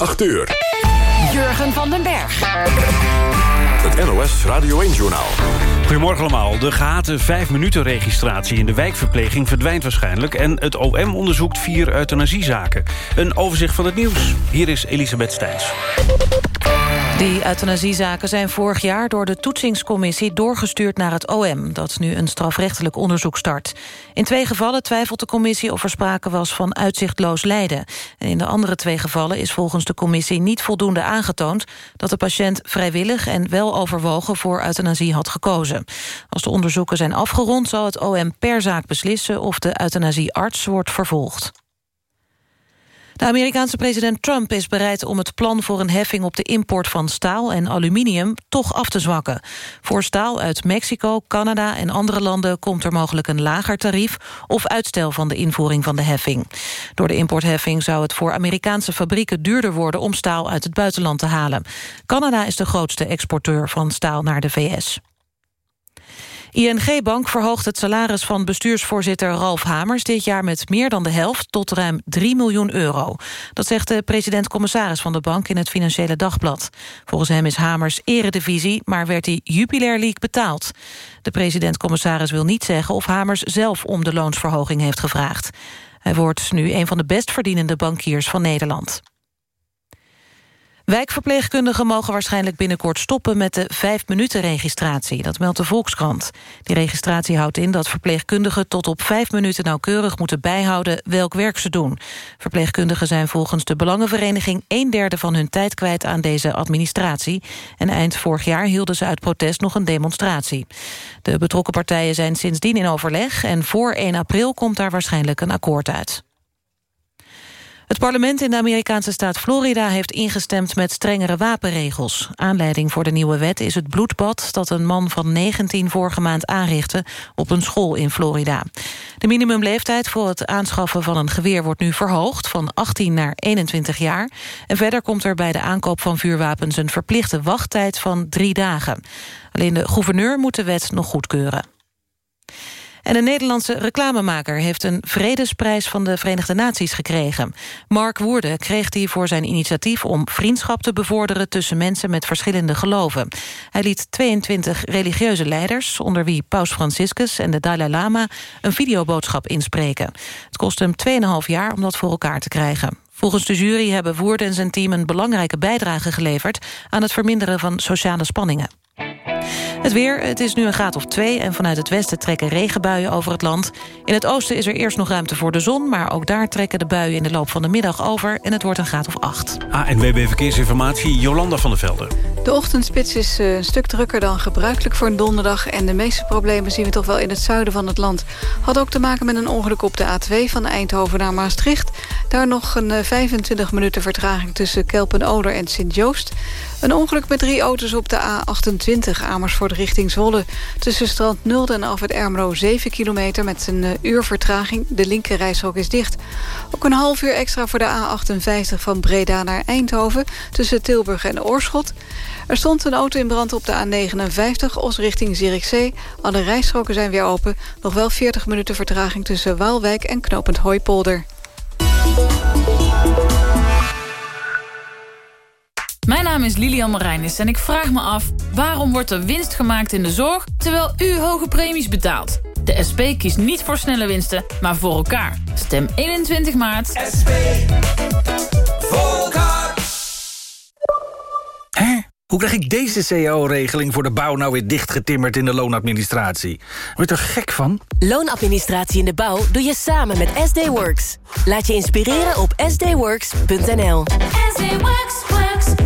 8 uur. Jurgen van den Berg. Het NOS Radio 1-journaal. Goedemorgen allemaal. De gehate 5-minuten registratie in de wijkverpleging verdwijnt waarschijnlijk... en het OM onderzoekt vier euthanasiezaken. Een overzicht van het nieuws. Hier is Elisabeth Stijns. Die euthanasiezaken zijn vorig jaar door de toetsingscommissie doorgestuurd naar het OM, dat nu een strafrechtelijk onderzoek start. In twee gevallen twijfelt de commissie of er sprake was van uitzichtloos lijden. En in de andere twee gevallen is volgens de commissie niet voldoende aangetoond dat de patiënt vrijwillig en wel overwogen voor euthanasie had gekozen. Als de onderzoeken zijn afgerond zal het OM per zaak beslissen of de euthanasiearts wordt vervolgd. De Amerikaanse president Trump is bereid om het plan voor een heffing op de import van staal en aluminium toch af te zwakken. Voor staal uit Mexico, Canada en andere landen komt er mogelijk een lager tarief of uitstel van de invoering van de heffing. Door de importheffing zou het voor Amerikaanse fabrieken duurder worden om staal uit het buitenland te halen. Canada is de grootste exporteur van staal naar de VS. ING Bank verhoogt het salaris van bestuursvoorzitter Ralf Hamers... dit jaar met meer dan de helft tot ruim 3 miljoen euro. Dat zegt de president-commissaris van de bank in het Financiële Dagblad. Volgens hem is Hamers eredivisie, maar werd hij Jupiler betaald. De president-commissaris wil niet zeggen of Hamers zelf om de loonsverhoging heeft gevraagd. Hij wordt nu een van de best verdienende bankiers van Nederland. Wijkverpleegkundigen mogen waarschijnlijk binnenkort stoppen met de 5-minuten-registratie. Dat meldt de Volkskrant. Die registratie houdt in dat verpleegkundigen tot op 5 minuten nauwkeurig moeten bijhouden welk werk ze doen. Verpleegkundigen zijn volgens de Belangenvereniging een derde van hun tijd kwijt aan deze administratie. En eind vorig jaar hielden ze uit protest nog een demonstratie. De betrokken partijen zijn sindsdien in overleg en voor 1 april komt daar waarschijnlijk een akkoord uit. Het parlement in de Amerikaanse staat Florida heeft ingestemd met strengere wapenregels. Aanleiding voor de nieuwe wet is het bloedbad dat een man van 19 vorige maand aanrichtte op een school in Florida. De minimumleeftijd voor het aanschaffen van een geweer wordt nu verhoogd van 18 naar 21 jaar. En verder komt er bij de aankoop van vuurwapens een verplichte wachttijd van drie dagen. Alleen de gouverneur moet de wet nog goedkeuren. En een Nederlandse reclamemaker heeft een vredesprijs van de Verenigde Naties gekregen. Mark Woerde kreeg die voor zijn initiatief om vriendschap te bevorderen tussen mensen met verschillende geloven. Hij liet 22 religieuze leiders, onder wie Paus Franciscus en de Dalai Lama, een videoboodschap inspreken. Het kost hem 2,5 jaar om dat voor elkaar te krijgen. Volgens de jury hebben Woerde en zijn team een belangrijke bijdrage geleverd aan het verminderen van sociale spanningen. Het weer, het is nu een graad of twee en vanuit het westen trekken regenbuien over het land. In het oosten is er eerst nog ruimte voor de zon... maar ook daar trekken de buien in de loop van de middag over... en het wordt een graad of acht. ANWB Verkeersinformatie, Jolanda van der Velde. De ochtendspits is eh, een stuk drukker dan gebruikelijk voor een donderdag... en de meeste problemen zien we toch wel in het zuiden van het land. Had ook te maken met een ongeluk op de A2 van Eindhoven naar Maastricht. Daar nog een 25 eh, minuten vertraging tussen Kelpen-Oder en Sint-Joost. Een ongeluk met drie auto's op de A28 Amersfoort richting Zwolle. Tussen Strand Nulde en Alfred Ermelo 7 kilometer met een uh, uur vertraging. De linkerrijstrook is dicht. Ook een half uur extra voor de A58 van Breda naar Eindhoven... tussen Tilburg en Oorschot. Er stond een auto in brand op de A59, Os richting Zierikzee. Alle rijstroken zijn weer open. Nog wel 40 minuten vertraging tussen Waalwijk en Knopend Hooipolder. Naam is Lilian Marijnis en ik vraag me af... waarom wordt er winst gemaakt in de zorg... terwijl u hoge premies betaalt? De SP kiest niet voor snelle winsten, maar voor elkaar. Stem 21 maart. SP. Voor elkaar. Hè? Hoe krijg ik deze cao-regeling voor de bouw nou weer dichtgetimmerd in de loonadministratie? Word je er gek van? Loonadministratie in de bouw doe je samen met SD Works. Laat je inspireren op sdworks.nl. SD Works, works.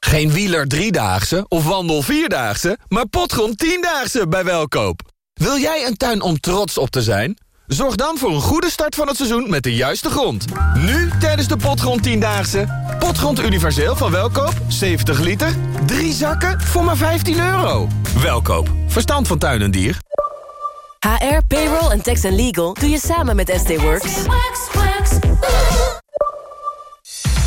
Geen wieler driedaagse of wandel vierdaagse, maar potgrond tiendaagse bij Welkoop. Wil jij een tuin om trots op te zijn? Zorg dan voor een goede start van het seizoen met de juiste grond. Nu tijdens de Potgrond 10-daagse. Potgrond universeel van Welkoop, 70 liter. Drie zakken voor maar 15 euro. Welkoop, verstand van tuin en dier. HR, payroll en tax and legal doe je samen met SD Works.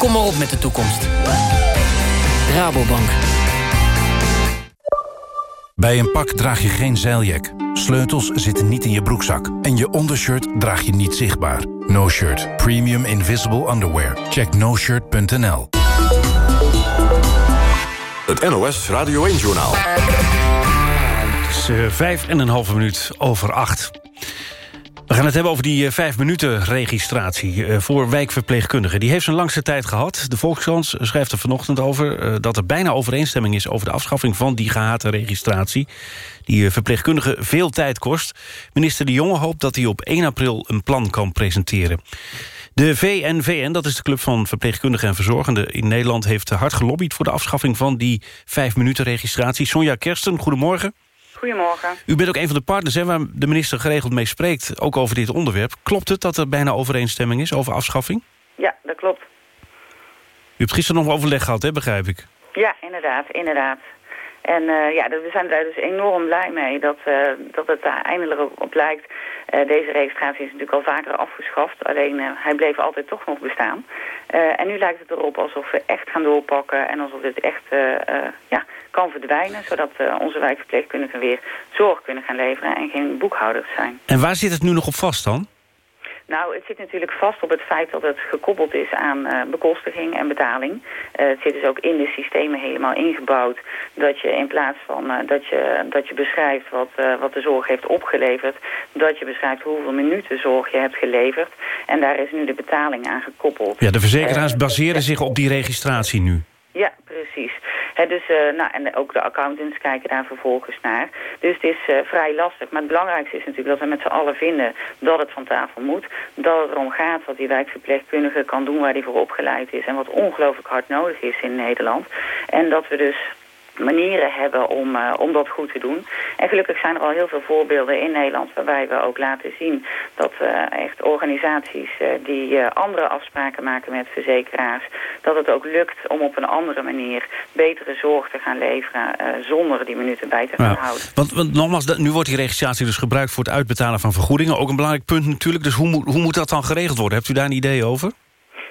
Kom maar op met de toekomst. Rabobank. Bij een pak draag je geen zeiljak. Sleutels zitten niet in je broekzak. En je ondershirt draag je niet zichtbaar. No Shirt. Premium Invisible Underwear. Check noshirt.nl Het NOS Radio 1-journaal. Het is uh, vijf en een halve minuut over acht. We gaan het hebben over die uh, vijf minuten registratie uh, voor wijkverpleegkundigen. Die heeft zijn langste tijd gehad. De Volkskrant schrijft er vanochtend over uh, dat er bijna overeenstemming is... over de afschaffing van die gehate registratie. Die verpleegkundigen veel tijd kost. Minister De Jonge hoopt dat hij op 1 april een plan kan presenteren. De VNVN, dat is de club van verpleegkundigen en verzorgenden in Nederland... heeft hard gelobbyd voor de afschaffing van die vijf minuten registratie. Sonja Kersten, goedemorgen. Goedemorgen. U bent ook een van de partners hè, waar de minister geregeld mee spreekt... ook over dit onderwerp. Klopt het dat er bijna overeenstemming is over afschaffing? Ja, dat klopt. U hebt gisteren nog overleg gehad, hè, begrijp ik? Ja, inderdaad, inderdaad. En uh, ja, we zijn daar dus enorm blij mee dat, uh, dat het daar eindelijk op lijkt. Uh, deze registratie is natuurlijk al vaker afgeschaft, alleen hij bleef altijd toch nog bestaan. en nu lijkt het erop alsof we echt gaan doorpakken en alsof dit echt ja, kan verdwijnen. Zodat onze wijkverpleegkundigen weer zorg kunnen gaan leveren en geen boekhouders zijn. En waar zit het nu nog op vast dan? Nou, het zit natuurlijk vast op het feit dat het gekoppeld is aan uh, bekostiging en betaling. Uh, het zit dus ook in de systemen helemaal ingebouwd. Dat je in plaats van uh, dat, je, dat je beschrijft wat, wat de zorg heeft opgeleverd... dat je beschrijft hoeveel minuten zorg je hebt geleverd. En daar is nu de betaling aan gekoppeld. Ja, de verzekeraars baseren zich op die registratie nu. Ja, precies. He, dus, uh, nou, en ook de accountants kijken daar vervolgens naar. Dus het is uh, vrij lastig. Maar het belangrijkste is natuurlijk dat we met z'n allen vinden dat het van tafel moet. Dat het erom gaat wat die wijkverpleegkundige kan doen waar hij voor opgeleid is. En wat ongelooflijk hard nodig is in Nederland. En dat we dus manieren hebben om, uh, om dat goed te doen. En gelukkig zijn er al heel veel voorbeelden in Nederland... waarbij we ook laten zien dat uh, echt organisaties uh, die andere afspraken maken met verzekeraars... dat het ook lukt om op een andere manier betere zorg te gaan leveren... zonder die minuten bij te gaan ja. houden. Want, want nogmaals, nu wordt die registratie dus gebruikt... voor het uitbetalen van vergoedingen. Ook een belangrijk punt natuurlijk. Dus hoe, moet, hoe moet dat dan geregeld worden? Hebt u daar een idee over?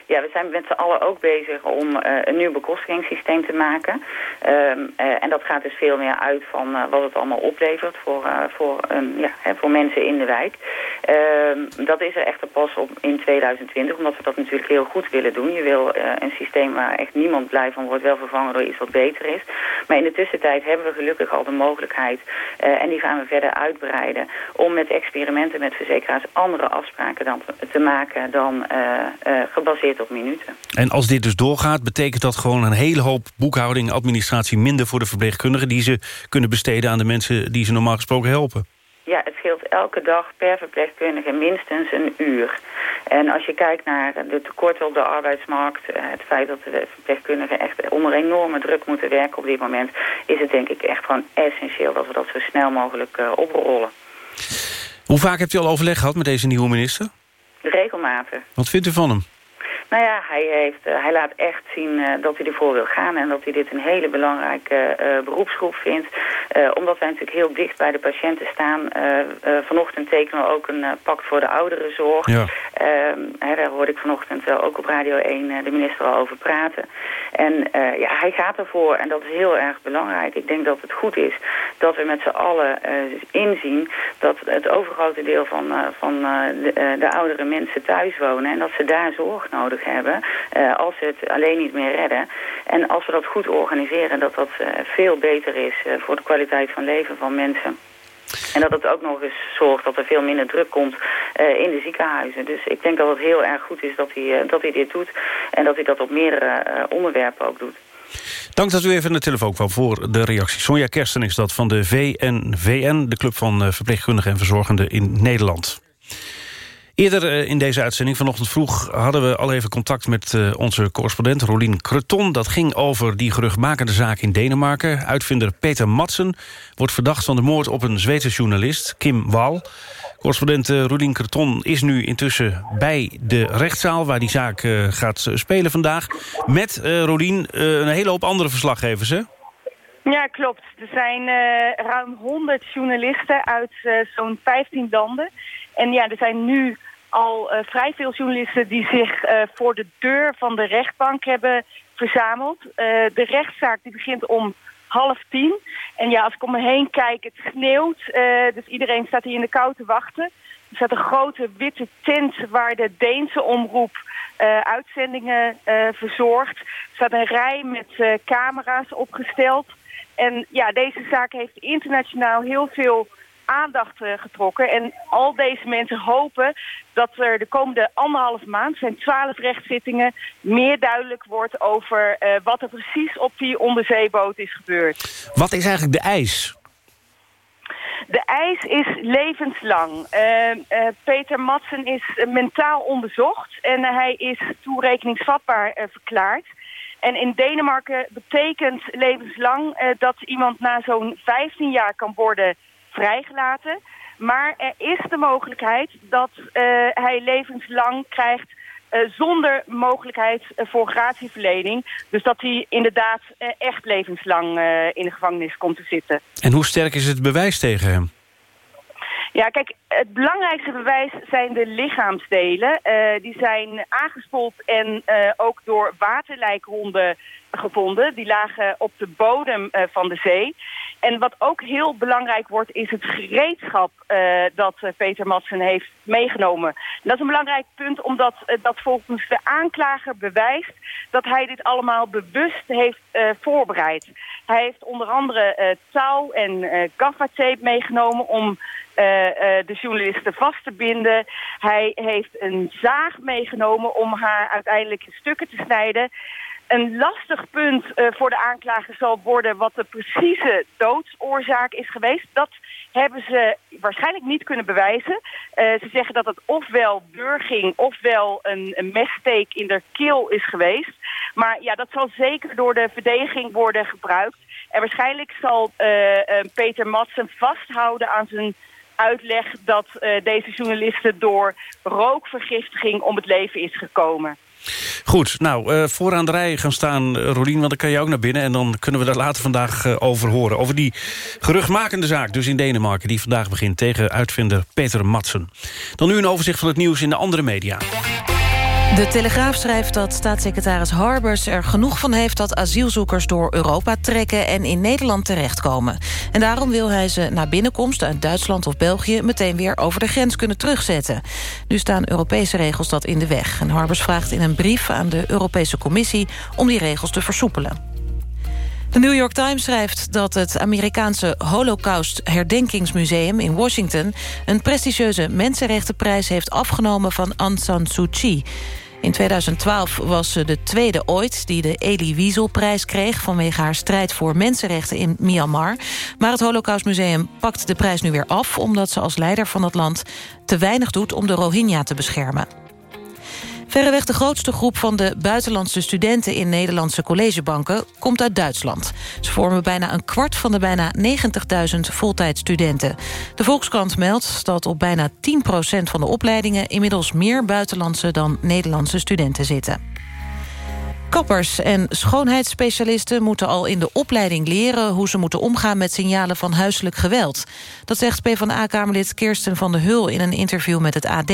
Ja, we zijn met z'n allen ook bezig om uh, een nieuw bekostigingssysteem te maken. Um, uh, en dat gaat dus veel meer uit van uh, wat het allemaal oplevert voor, voor, ja, hè, voor mensen in de wijk. Um, dat is er echter pas op in 2020, omdat we dat natuurlijk heel goed willen doen. Je wil een systeem waar echt niemand blij van wordt, wel vervangen door iets wat beter is. Maar in de tussentijd hebben we gelukkig al de mogelijkheid, en die gaan we verder uitbreiden, om met experimenten met verzekeraars andere afspraken dan te, te maken dan gebaseerd op minuten. En als dit dus doorgaat, betekent dat gewoon een hele hoop boekhouding administratie minder voor de verpleegkundigen die ze kunnen besteden aan de mensen die ze normaal gesproken helpen? Ja, het scheelt elke dag per verpleegkundige minstens een uur. En als je kijkt naar de tekorten op de arbeidsmarkt... het feit dat de verpleegkundigen echt onder enorme druk moeten werken op dit moment... is het denk ik echt gewoon essentieel dat we dat zo snel mogelijk uh, oprollen. Hoe vaak hebt u al overleg gehad met deze nieuwe minister? Regelmatig. Wat vindt u van hem? Nou ja, hij, heeft, uh, hij laat echt zien uh, dat hij ervoor wil gaan en dat hij dit een hele belangrijke uh, beroepsgroep vindt. omdat wij natuurlijk heel dicht bij de patiënten staan. vanochtend tekenen we ook een pact voor de ouderenzorg. Ja. Hè, daar hoorde ik vanochtend ook op Radio 1 de minister al over praten. En ja, hij gaat ervoor en dat is heel erg belangrijk. Ik denk dat het goed is dat we met z'n allen inzien dat het overgrote deel van, van de, de oudere mensen thuis wonen en dat ze daar zorg nodig hebben uh, als ze het alleen niet meer redden. En als we dat goed organiseren, dat dat uh, veel beter is uh, voor de kwaliteit van leven van mensen. En dat het ook nog eens zorgt dat er veel minder druk komt in de ziekenhuizen. Dus ik denk dat het heel erg goed is dat hij, dat dit doet. En dat hij dat op meerdere onderwerpen ook doet. Dank dat u even de telefoon kwam voor de reactie. Sonja Kersten is dat van de VNVN, de Club van Verpleegkundigen en Verzorgenden in Nederland. Eerder in deze uitzending vanochtend vroeg hadden we al even contact met onze correspondent Rolien Creton. Dat ging over die geruchtmakende zaak in Denemarken. Uitvinder Peter Madsen wordt verdacht van de moord op een Zweedse journalist, Kim Wall. Correspondent uh, Roelien Kreton is nu intussen bij de rechtszaal... waar die zaak gaat spelen vandaag. Met, Roelien, een hele hoop andere verslaggevers, hè? Ja, klopt. Er zijn ruim 100 journalisten uit zo'n 15 landen. En ja, er zijn nu al vrij veel journalisten... die zich voor de deur van de rechtbank hebben verzameld. de rechtszaak die begint om half tien. En ja, als ik om me heen kijk, het sneeuwt. Dus iedereen staat hier in de kou te wachten. Er staat een grote witte tent waar de Deense omroep uitzendingen verzorgt. Er staat een rij met camera's opgesteld. En ja, deze zaak heeft internationaal heel veel aandacht uh, getrokken. En al deze mensen hopen dat er de komende anderhalf maand, zijn twaalf rechtszittingen, meer duidelijk wordt over uh, wat er precies op die onderzeeboot is gebeurd. Wat is eigenlijk de eis? De eis is levenslang. Uh, uh, Peter Madsen is mentaal onderzocht en hij is toerekeningsvatbaar verklaard. En in Denemarken betekent levenslang dat iemand na zo'n 15 jaar kan worden vrijgelaten. Maar er is de mogelijkheid dat uh, hij levenslang krijgt uh, zonder mogelijkheid uh, voor gratieverlening. Dus dat hij inderdaad echt levenslang in de gevangenis komt te zitten. En hoe sterk is het bewijs tegen hem? Ja, kijk, het belangrijkste bewijs zijn de lichaamsdelen. die zijn aangespoeld en ook door waterlijkhonden gevonden. Die lagen op de bodem van de zee. En wat ook heel belangrijk wordt, is het gereedschap uh, dat uh, Peter Madsen heeft meegenomen. dat is een belangrijk punt, omdat dat volgens de aanklager bewijst dat hij dit allemaal bewust heeft voorbereid. Hij heeft onder andere touw en gaffatape meegenomen om de journalisten vast te binden. Hij heeft een zaag meegenomen om haar uiteindelijk in stukken te snijden een lastig punt uh, voor de aanklager zal worden wat de precieze doodsoorzaak is geweest. Dat hebben ze waarschijnlijk niet kunnen bewijzen. Uh, ze zeggen dat het ofwel burging ofwel een, een messteek in de keel is geweest. Maar ja, dat zal zeker door de verdediging worden gebruikt. En waarschijnlijk zal uh, Peter Madsen vasthouden aan zijn uitleg dat deze journalisten door rookvergiftiging om het leven is gekomen. Goed, nou, uh, vooraan de rij gaan staan, uh, Rolien, want dan kan je ook naar binnen... en dan kunnen we daar later vandaag uh, over horen. Over die geruchtmakende zaak, dus in Denemarken... die vandaag begint tegen uitvinder Peter Madsen. Dan nu een overzicht van het nieuws in de andere media. De Telegraaf schrijft dat staatssecretaris Harbers er genoeg van heeft... dat asielzoekers door Europa trekken en in Nederland terechtkomen. En daarom wil hij ze na binnenkomst uit Duitsland of België... meteen weer over de grens kunnen terugzetten. Nu staan Europese regels dat in de weg. En Harbers vraagt in een brief aan de Europese Commissie... om die regels te versoepelen. De New York Times schrijft dat het Amerikaanse Holocaust-herdenkingsmuseum in Washington... een prestigieuze mensenrechtenprijs heeft afgenomen van Aung San Suu Kyi. In 2012 was ze de tweede ooit die de Elie Wiesel-prijs kreeg... vanwege haar strijd voor mensenrechten in Myanmar. Maar het Holocaustmuseum pakt de prijs nu weer af... omdat ze als leider van het land te weinig doet om de Rohingya te beschermen. Verreweg de grootste groep van de buitenlandse studenten... in Nederlandse collegebanken komt uit Duitsland. Ze vormen bijna een kwart van de bijna 90.000 voltijdstudenten. De Volkskrant meldt dat op bijna 10% van de opleidingen... inmiddels meer buitenlandse dan Nederlandse studenten zitten. Kappers en schoonheidsspecialisten moeten al in de opleiding leren... hoe ze moeten omgaan met signalen van huiselijk geweld. Dat zegt PvdA-kamerlid Kirsten van der Hul in een interview met het AD.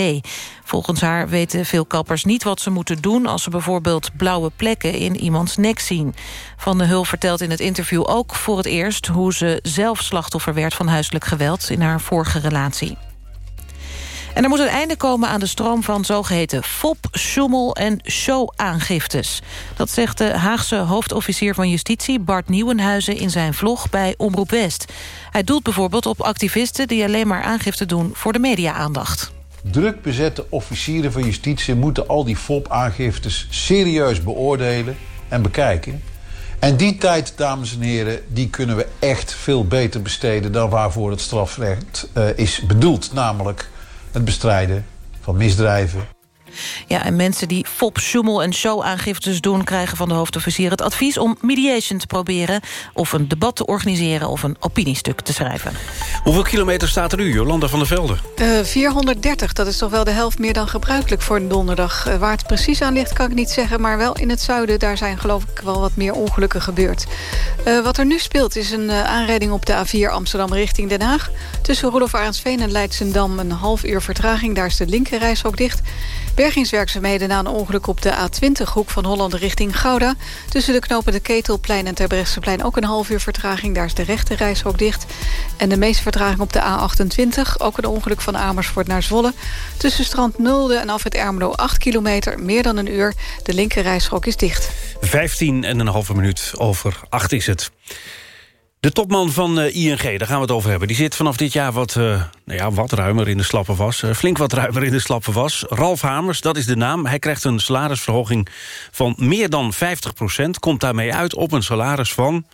Volgens haar weten veel kappers niet wat ze moeten doen... als ze bijvoorbeeld blauwe plekken in iemands nek zien. Van der Hul vertelt in het interview ook voor het eerst... hoe ze zelf slachtoffer werd van huiselijk geweld in haar vorige relatie. En er moet een einde komen aan de stroom van zogeheten fop, schommel en show-aangiftes. Dat zegt de Haagse hoofdofficier van Justitie Bart Nieuwenhuizen in zijn vlog bij Omroep West. Hij doelt bijvoorbeeld op activisten die alleen maar aangifte doen voor de media-aandacht. Druk bezette officieren van justitie moeten al die FOP-aangiftes serieus beoordelen en bekijken. En die tijd, dames en heren, die kunnen we echt veel beter besteden dan waarvoor het strafrecht uh, is bedoeld. Namelijk het bestrijden van misdrijven. Ja, en mensen die fop, sjoemel en show-aangiftes doen... krijgen van de hoofdofficier het advies om mediation te proberen... of een debat te organiseren of een opiniestuk te schrijven. Hoeveel kilometer staat er nu, Jolanda van der Velde? Uh, 430, dat is toch wel de helft meer dan gebruikelijk voor een donderdag. Uh, waar het precies aan ligt kan ik niet zeggen... maar wel in het zuiden, daar zijn geloof ik wel wat meer ongelukken gebeurd. Uh, wat er nu speelt is een aanrijding op de A4 Amsterdam richting Den Haag. Tussen Roelof Arendsveen en Leidsendam een half uur vertraging. Daar is de linkerreis ook dicht. Bergingswerkzaamheden na een ongeluk op de A20, hoek van Holland richting Gouda. Tussen de knopen de Ketelplein en Terbrechtseplein ook een half uur vertraging. Daar is de rechte ook dicht. En de meeste vertraging op de A28, ook een ongeluk van Amersfoort naar Zwolle. Tussen Strand Nulde en af het Ermelo 8 kilometer, meer dan een uur. De linkerrijstrook is dicht. 15 en een halve minuut over 8 is het. De topman van uh, ING, daar gaan we het over hebben. Die zit vanaf dit jaar wat, uh, nou ja, wat ruimer in de slappe was. Uh, flink wat ruimer in de slappe was. Ralf Hamers, dat is de naam. Hij krijgt een salarisverhoging van meer dan 50% Komt daarmee uit op een salaris van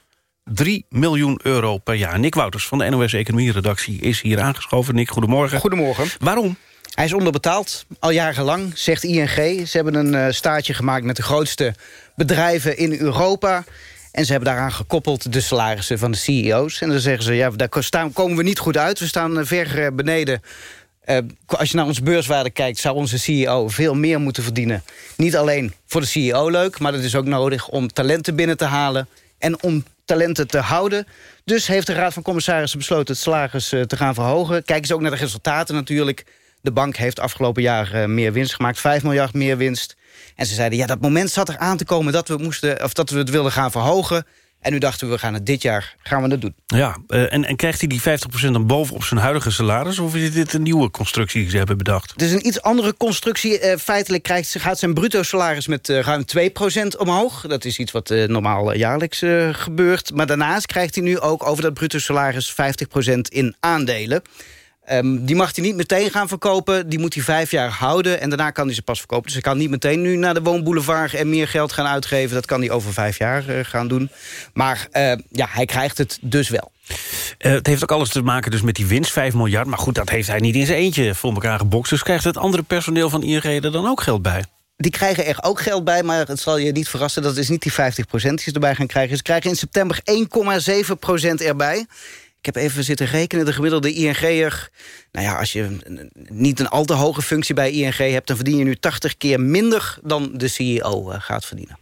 3 miljoen euro per jaar. Nick Wouters van de NOS Economie-redactie is hier aangeschoven. Nick, goedemorgen. Goedemorgen. Waarom? Hij is onderbetaald, al jarenlang, zegt ING. Ze hebben een staatje gemaakt met de grootste bedrijven in Europa... En ze hebben daaraan gekoppeld de salarissen van de CEO's. En dan zeggen ze, ja, daar staan, komen we niet goed uit. We staan eh, ver eh, beneden. Uh, als je naar onze beurswaarde kijkt, zou onze CEO veel meer moeten verdienen. Niet alleen voor de CEO leuk, maar het is ook nodig om talenten binnen te halen... en om talenten te houden. Dus heeft de Raad van Commissarissen besloten het salaris te gaan verhogen. Kijken ze ook naar de resultaten natuurlijk. De bank heeft afgelopen jaar meer winst gemaakt. 5 miljard meer winst. En ze zeiden, ja, dat moment zat er aan te komen dat we, moesten, of dat we het wilden gaan verhogen. En nu dachten we, we gaan het dit jaar gaan we dat doen. Ja, uh, en, en krijgt hij die 50% dan bovenop zijn huidige salaris... of is dit een nieuwe constructie die ze hebben bedacht? Het is een iets andere constructie. Uh, feitelijk krijgt, gaat zijn bruto salaris met uh, ruim 2% omhoog. Dat is iets wat normaal jaarlijks gebeurt. Maar daarnaast krijgt hij nu ook over dat bruto salaris 50% in aandelen. Um, die mag hij niet meteen gaan verkopen. Die moet hij vijf jaar houden. En daarna kan hij ze pas verkopen. Dus hij kan niet meteen nu naar de woonboulevard... en meer geld gaan uitgeven. Dat kan hij over vijf jaar uh, gaan doen. Maar uh, ja, hij krijgt het dus wel. Uh, het heeft ook alles te maken dus met die winst, 5 miljard. Maar goed, dat heeft hij niet in zijn eentje voor elkaar gebokst. Dus krijgt het andere personeel van ING er dan ook geld bij? Die krijgen er ook geld bij, maar het zal je niet verrassen... dat is niet die 50% die ze erbij gaan krijgen. Ze krijgen in september 1,7% erbij. Ik heb even zitten rekenen, de gemiddelde ING'er... nou ja, als je niet een al te hoge functie bij ING hebt... dan verdien je nu 80 keer minder dan de CEO eh, gaat verdienen.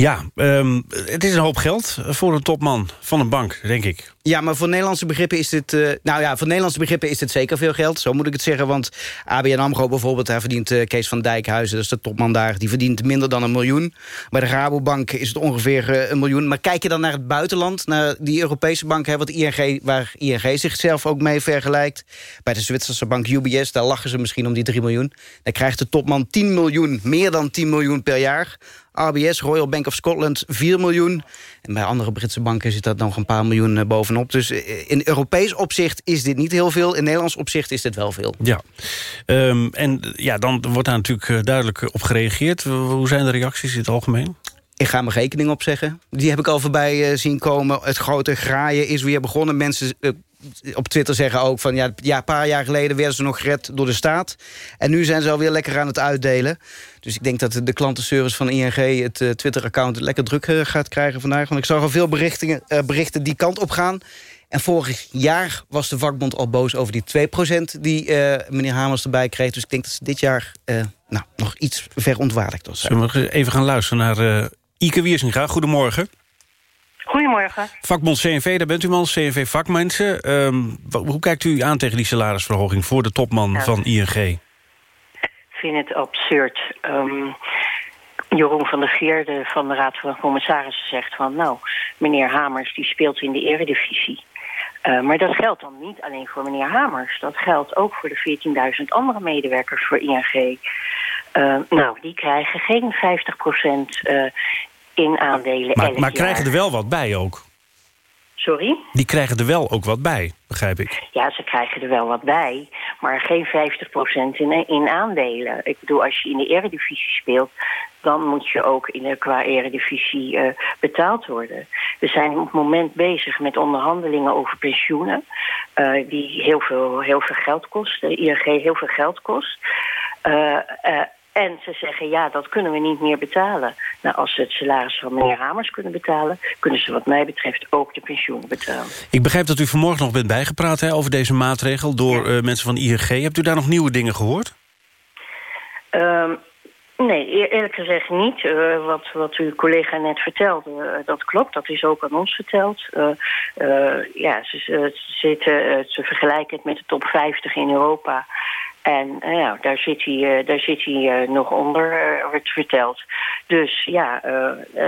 Ja, um, het is een hoop geld voor een topman van een bank, denk ik. Ja, maar voor Nederlandse begrippen is dit... Uh, nou ja, voor Nederlandse begrippen is dit zeker veel geld. Zo moet ik het zeggen, want ABN AMRO bijvoorbeeld... daar verdient uh, Kees van Dijkhuizen, dat is de topman daar... die verdient minder dan een miljoen. Bij de Rabobank is het ongeveer uh, een miljoen. Maar kijk je dan naar het buitenland, naar die Europese banken... wat ING, waar ING zichzelf ook mee vergelijkt... bij de Zwitserse bank UBS, daar lachen ze misschien om die 3 miljoen. Dan krijgt de topman 10 miljoen, meer dan 10 miljoen per jaar... RBS, Royal Bank of Scotland, 4 miljoen. En bij andere Britse banken zit dat nog een paar miljoen eh, bovenop. Dus eh, in Europees opzicht is dit niet heel veel. In Nederlands opzicht is dit wel veel. Ja, um, en ja, dan wordt daar natuurlijk eh, duidelijk op gereageerd. Hoe zijn de reacties in het algemeen? Ik ga mijn rekening opzeggen. Die heb ik al voorbij zien komen. Het grote graaien is weer begonnen. Mensen op Twitter zeggen ook van... Ja, ja, een paar jaar geleden werden ze nog gered door de staat. En nu zijn ze alweer lekker aan het uitdelen. Dus ik denk dat de klantenservice van ING... het uh, Twitter-account lekker druk uh, gaat krijgen vandaag. Want ik zag al veel berichten, uh, berichten die kant op gaan. En vorig jaar was de vakbond al boos over die 2% die meneer Hamers erbij kreeg. Dus ik denk dat ze dit jaar nou, nog iets verontwaardigd was. Zullen we even gaan luisteren naar Ike Wiersinga? Goedemorgen. Goedemorgen. Vakbond CNV, daar bent u man, CNV vakmensen. Um, hoe kijkt u aan tegen die salarisverhoging voor de topman van ING? Ik vind het absurd. Um, Jeroen van der Geerde van de Raad van Commissarissen zegt van... nou, meneer Hamers die speelt in de eredivisie. Uh, maar dat geldt dan niet alleen voor meneer Hamers. Dat geldt ook voor de 14.000 andere medewerkers voor ING. Uh, nou, die krijgen geen 50 procent uh, in aandelen Maar, maar krijgen er wel wat bij ook? Sorry? Die krijgen er wel ook wat bij, begrijp ik. Ja, ze krijgen er wel wat bij, maar geen 50% in, in aandelen. Ik bedoel, als je in de eredivisie speelt... dan moet je ook in de, qua eredivisie uh, betaald worden. We zijn op het moment bezig met onderhandelingen over pensioenen... Uh, die heel veel, heel veel geld kosten, ING heel veel geld kost... Eh, eh, en ze zeggen, ja, dat kunnen we niet meer betalen. Nou, als ze het salaris van meneer Hamers kunnen betalen... kunnen ze wat mij betreft ook de pensioenen betalen. Ik begrijp dat u vanmorgen nog bent bijgepraat hè, over deze maatregel... door eh, mensen van ING. Hebt u daar nog nieuwe dingen gehoord? Ehm, nee, eer- eerlijk gezegd niet. Eh, wat, wat uw collega net vertelde, eh, dat klopt. Dat is ook aan ons verteld. Ja, ze, ze, zitten, ze vergelijken het met de top 50 in Europa. En eh, ja, daar zit hij, eh, daar zit hij eh, nog onder, wordt verteld. Dus ja,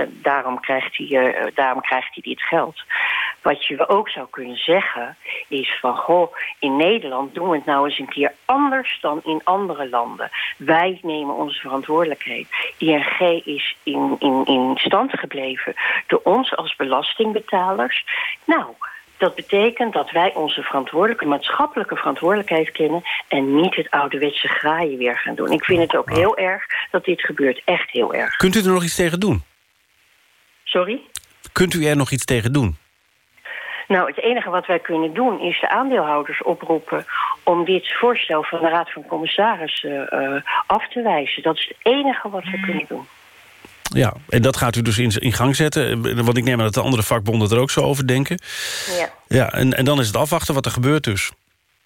daarom, krijgt hij, daarom krijgt hij dit geld. Wat je ook zou kunnen zeggen is van... goh, in Nederland doen we het nou eens een keer anders dan in andere landen. Wij nemen onze verantwoordelijkheid. ING is in, in, in stand gebleven door ons als belastingbetalers. Nou... Dat betekent dat wij onze verantwoordelijke, maatschappelijke verantwoordelijkheid kennen... en niet het ouderwetse graaien weer gaan doen. Ik vind het ook heel erg dat dit gebeurt. Echt heel erg. Kunt u er nog iets tegen doen? Sorry? Kunt u er nog iets tegen doen? Nou, het enige wat wij kunnen doen is de aandeelhouders oproepen... om dit voorstel van de Raad van Commissarissen eh, af te wijzen. Dat is het enige wat we kunnen doen. Ja, en dat gaat u dus in, in gang zetten. Want ik neem aan dat de andere vakbonden er ook zo over denken. Ja. Ja, en, en dan is het afwachten wat er gebeurt dus.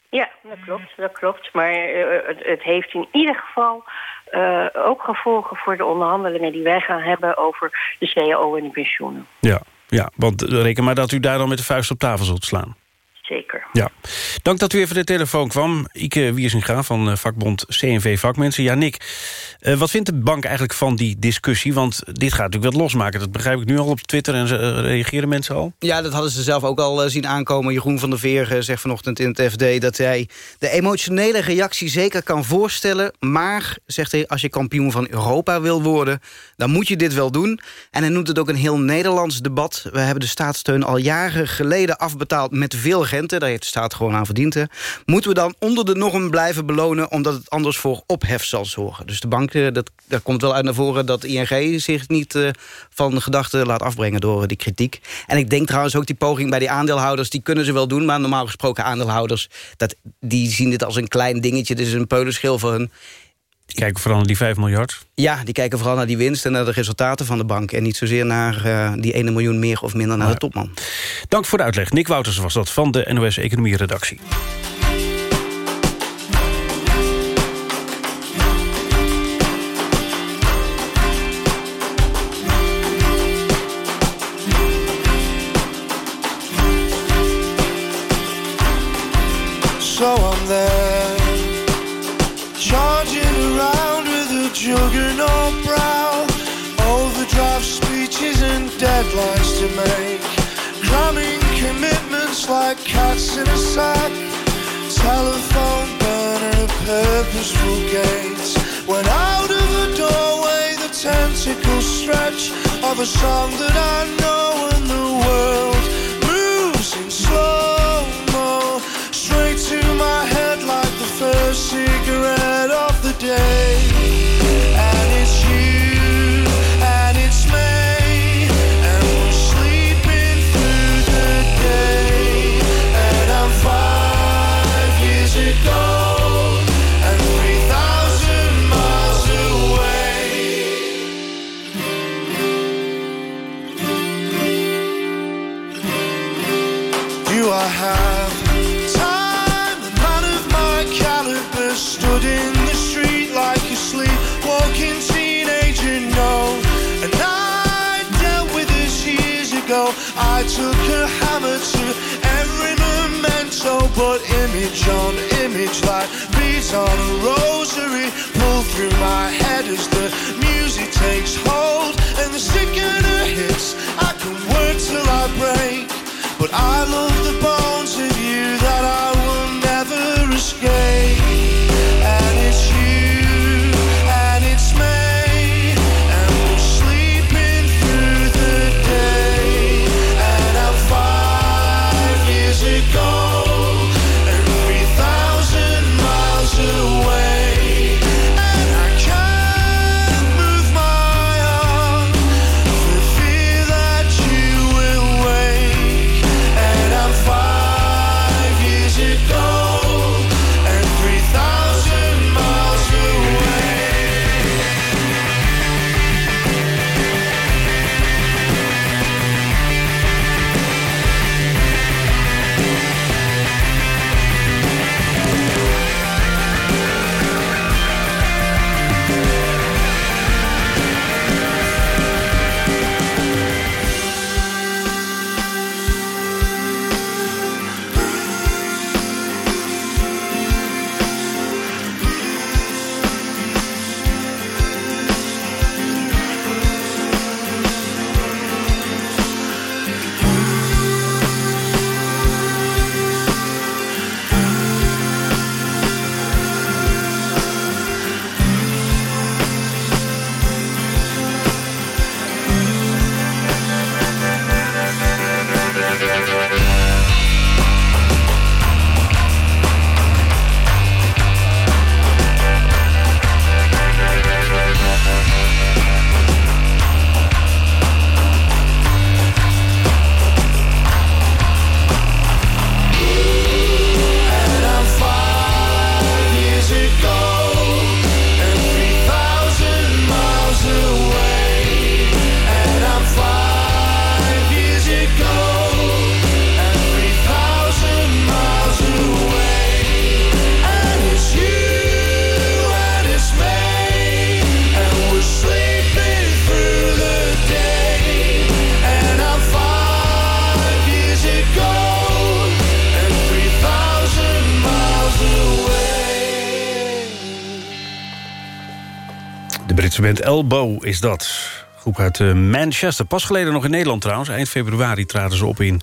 Ja, dat klopt, dat klopt. Maar eh, het, het heeft in ieder geval eh, ook gevolgen voor de onderhandelingen die wij gaan hebben over de CAO en de pensioenen. Ja, ja, want reken maar dat u daar dan met de vuist op tafel zult slaan. Zeker. Ja. Dank dat u even de telefoon kwam. Ike Wiersinga van eh, vakbond CNV Vakmensen. Ja, Nick, eh, wat vindt de bank eigenlijk van die discussie? Want dit gaat natuurlijk wat losmaken. Dat begrijp ik nu al op Twitter en ze, eh, reageren mensen al. Ja, dat hadden ze zelf ook al zien aankomen. Jeroen van der Veer zegt vanochtend in het FD... dat hij de emotionele reactie zeker kan voorstellen. Maar, zegt hij, als je kampioen van Europa wil worden... dan moet je dit wel doen. En hij noemt het ook een heel Nederlands debat. We hebben de staatssteun al jaren geleden afbetaald met veel Daar heeft de staat gewoon aan verdiend. Moeten we dan onder de norm blijven belonen... omdat het anders voor ophef zal zorgen. Dus de bank, eh, dat, daar komt wel uit naar voren... dat ING zich niet eh, van gedachten laat afbrengen door die kritiek. En ik denk trouwens ook die poging bij die aandeelhouders... die kunnen ze wel doen, maar normaal gesproken aandeelhouders... Dat, die zien dit als een klein dingetje. Dit is een peulenschil voor hun. Kijken vooral naar die 5 miljard. Ja, die kijken vooral naar die winst en naar de resultaten van de bank... en niet zozeer naar eh, die 1 miljoen meer of minder naar de topman. Dank voor de uitleg. Nick Wouters was dat van de NOS Economie Redactie. Deadlines to make, cramming commitments like cats in a sack, telephone burner, purposeful gates. When out of the doorway, the tentacles stretch of a song that I know, and the world moves in slow mo straight to my head like the first cigarette of the day. Took a hammer to every memento, but image on image, like beads on a rosary, pull through my head as the music takes hold, and the sicker the hits, I can work till I break. But I love the bones of you that I will never escape. Britse band Elbow is dat. Groep uit eh, Manchester. Pas geleden nog in Nederland trouwens. Eind februari traden ze op in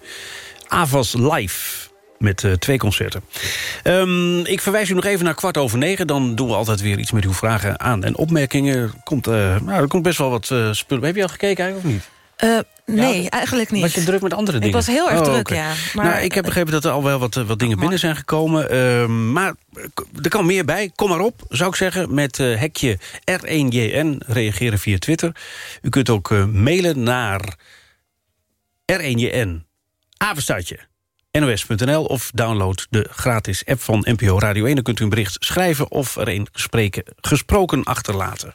Avas Live met eh, twee concerten. Ehm, ik verwijs u nog even naar kwart over negen. Dan doen we altijd weer iets met uw vragen aan en opmerkingen. Komt, eh, nou, er komt best wel wat uh, spullen. Heb je al gekeken eigenlijk of niet? Nee, eigenlijk niet. Was je druk met andere dingen? Ik was heel erg Oh, druk, ja. Maar, nou, ik heb begrepen dat er al wel wat, eh, wat dingen binnen zijn gekomen. Ehm, maar er kan meer bij. Kom maar op, zou ik zeggen. Met eh, hekje R1JN. Reageren via Twitter. U kunt ook eh, mailen naar R1JN. Apenstaartje. NOS.nl of download de gratis app van NPO Radio 1. Dan kunt u een bericht schrijven of er een gesproken achterlaten.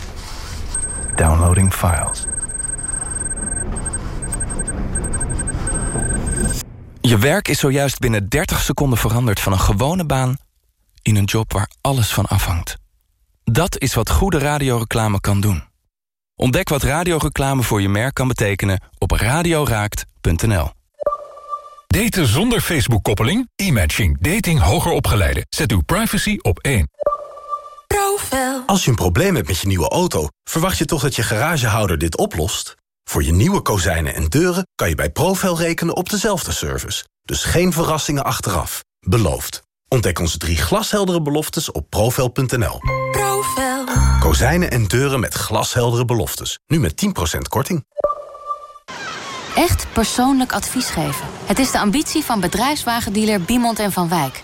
Downloading files. Je werk is zojuist binnen 30 seconden veranderd van een gewone baan in een job waar alles van afhangt. Dat is wat goede radioreclame kan doen. Ontdek wat radioreclame voor je merk kan betekenen op radioraakt.nl. Daten zonder Facebook-koppeling? E-matching. Dating hoger opgeleiden. Zet uw privacy op Als je een probleem hebt met je nieuwe auto... verwacht je toch dat je garagehouder dit oplost? Voor je nieuwe kozijnen en deuren kan je bij Profel rekenen op dezelfde service. Dus geen verrassingen achteraf. Beloofd. Ontdek onze drie glasheldere beloftes op profel.nl. Profel. Kozijnen en deuren met glasheldere beloftes. Nu met 10% korting. Echt persoonlijk advies geven. Het is de ambitie van bedrijfswagendealer Biemond en Van Wijk.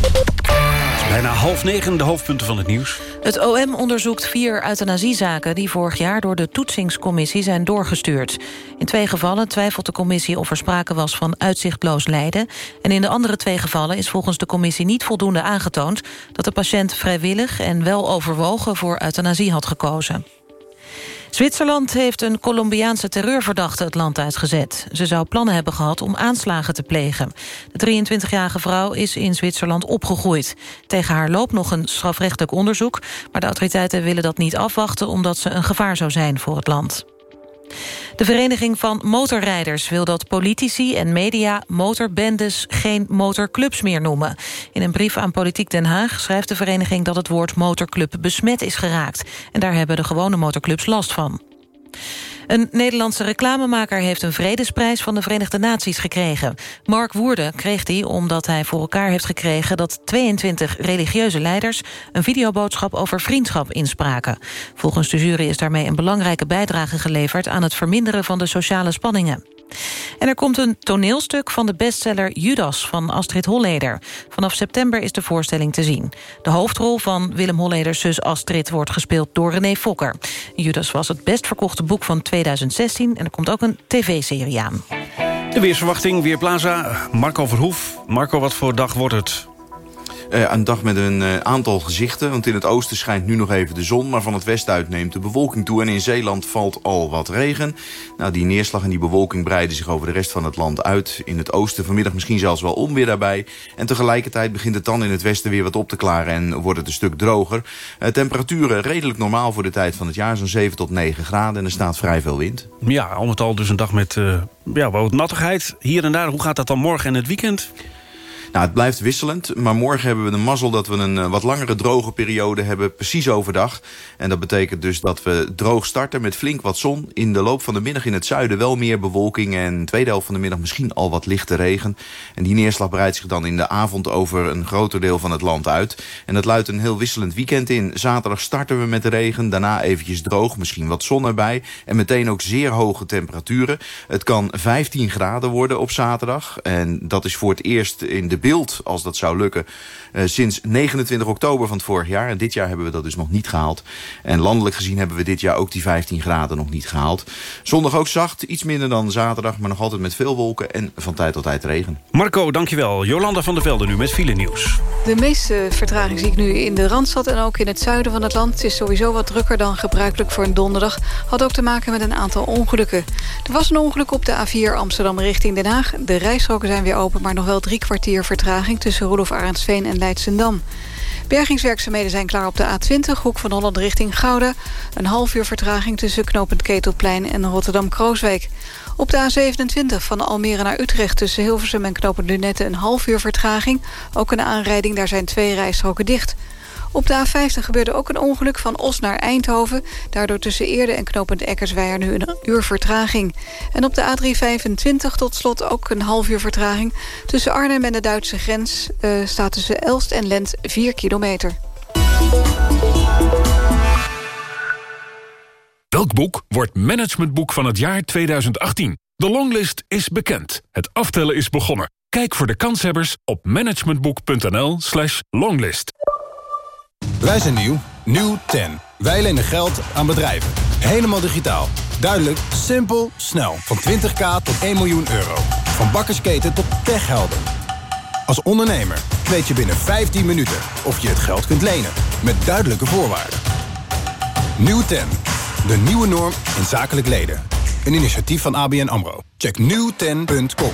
Bijna half negen, de hoofdpunten van het nieuws. Het OM onderzoekt vier euthanasiezaken... die vorig jaar door de toetsingscommissie zijn doorgestuurd. In twee gevallen twijfelt de commissie of er sprake was van uitzichtloos lijden... en in de andere twee gevallen is volgens de commissie niet voldoende aangetoond... dat de patiënt vrijwillig en wel overwogen voor euthanasie had gekozen. Zwitserland heeft een Colombiaanse terreurverdachte het land uitgezet. Ze zou plannen hebben gehad om aanslagen te plegen. De 23-jarige vrouw is in Zwitserland opgegroeid. Tegen haar loopt nog een strafrechtelijk onderzoek... maar de autoriteiten willen dat niet afwachten... omdat ze een gevaar zou zijn voor het land. De Vereniging van Motorrijders wil dat politici en media motorbendes geen motorclubs meer noemen. In een brief aan Politiek Den Haag schrijft de vereniging dat het woord motorclub besmet is geraakt. En daar hebben de gewone motorclubs last van. Een Nederlandse reclamemaker heeft een vredesprijs van de Verenigde Naties gekregen. Mark Woerden kreeg die omdat hij voor elkaar heeft gekregen... dat 22 religieuze leiders een videoboodschap over vriendschap inspraken. Volgens de jury is daarmee een belangrijke bijdrage geleverd... aan het verminderen van de sociale spanningen. En er komt een toneelstuk van de bestseller Judas van Astrid Holleder. Vanaf september is de voorstelling te zien. De hoofdrol van Willem Holleders zus Astrid wordt gespeeld door René Fokker. Judas was het best verkochte boek van 2016 en er komt ook een tv-serie aan. De weersverwachting, Weerplaza, Marco Verhoef. Marco, wat voor dag wordt het? Eh, een dag met een eh, aantal gezichten. Want in het oosten schijnt nu nog even de zon. Maar van het westen uit neemt de bewolking toe. En in Zeeland valt al wat regen. Nou, die neerslag en die bewolking breiden zich over de rest van het land uit. In het oosten vanmiddag misschien zelfs wel onweer daarbij. En tegelijkertijd begint het dan in het westen weer wat op te klaren. En wordt het een stuk droger. Eh, temperaturen redelijk normaal voor de tijd van het jaar. Zo'n 7 tot 9 graden. En er staat vrij veel wind. Ja, al met al dus een dag met uh, ja, wat nattigheid. Hier en daar, hoe gaat dat dan morgen en het weekend? Nou, het blijft wisselend, maar morgen hebben we de mazzel... dat we een wat langere droge periode hebben, precies overdag. En dat betekent dus dat we droog starten met flink wat zon. In de loop van de middag in het zuiden wel meer bewolking... en de tweede helft van de middag misschien al wat lichte regen. En die neerslag breidt zich dan in de avond over een groter deel van het land uit. En dat luidt een heel wisselend weekend in. Zaterdag starten we met regen, daarna eventjes droog, misschien wat zon erbij. En meteen ook zeer hoge temperaturen. Het kan 15 graden worden op zaterdag. En dat is voor het eerst in de beeld, als dat zou lukken... Uh, sinds 29 oktober van het vorig jaar. En dit jaar hebben we dat dus nog niet gehaald. En landelijk gezien hebben we dit jaar ook die 15 graden nog niet gehaald. Zondag ook zacht, iets minder dan zaterdag... maar nog altijd met veel wolken en van tijd tot tijd regen. Marco, dankjewel. Jolanda van der Velde nu met file nieuws. De meeste vertraging zie ik nu in de Randstad en ook in het zuiden van het land. Het is sowieso wat drukker dan gebruikelijk voor een donderdag. Had ook te maken met een aantal ongelukken. Er was een ongeluk op de A4 Amsterdam richting Den Haag. De rijstroken zijn weer open, maar nog wel drie kwartier vertraging... tussen Rudolf Arendsveen en Leidsendam. Bergingswerkzaamheden zijn klaar op de A20, hoek van Holland richting Gouda. Een half uur vertraging tussen knooppunt Ketelplein en Rotterdam-Krooswijk. Op de A27 van Almere naar Utrecht tussen Hilversum en knooppunt Lunette een half uur vertraging. Ook een aanrijding, daar zijn twee rijstroken dicht. Op de A50 gebeurde ook een ongeluk van Os naar Eindhoven. Daardoor tussen Eerde en knooppunt Eckersweijer nu een uur vertraging. En op de A325 tot slot ook een half uur vertraging. Tussen Arnhem en de Duitse grens uh, staat tussen Elst en Lent 4 kilometer. Welk boek wordt managementboek van het jaar 2018? De longlist is bekend. Het aftellen is begonnen. Kijk voor de kanshebbers op managementboek.nl slash longlist. Wij zijn nieuw. Nieuw 10. Wij lenen geld aan bedrijven. Helemaal digitaal. Duidelijk, simpel, snel. Van 20k tot 1 miljoen euro. Van bakkersketen tot techhelden. Als ondernemer weet je binnen 15 minuten of je het geld kunt lenen. Met duidelijke voorwaarden. Nieuw 10. De nieuwe norm in zakelijk leden. Een initiatief van ABN AMRO. Check nieuwten.com.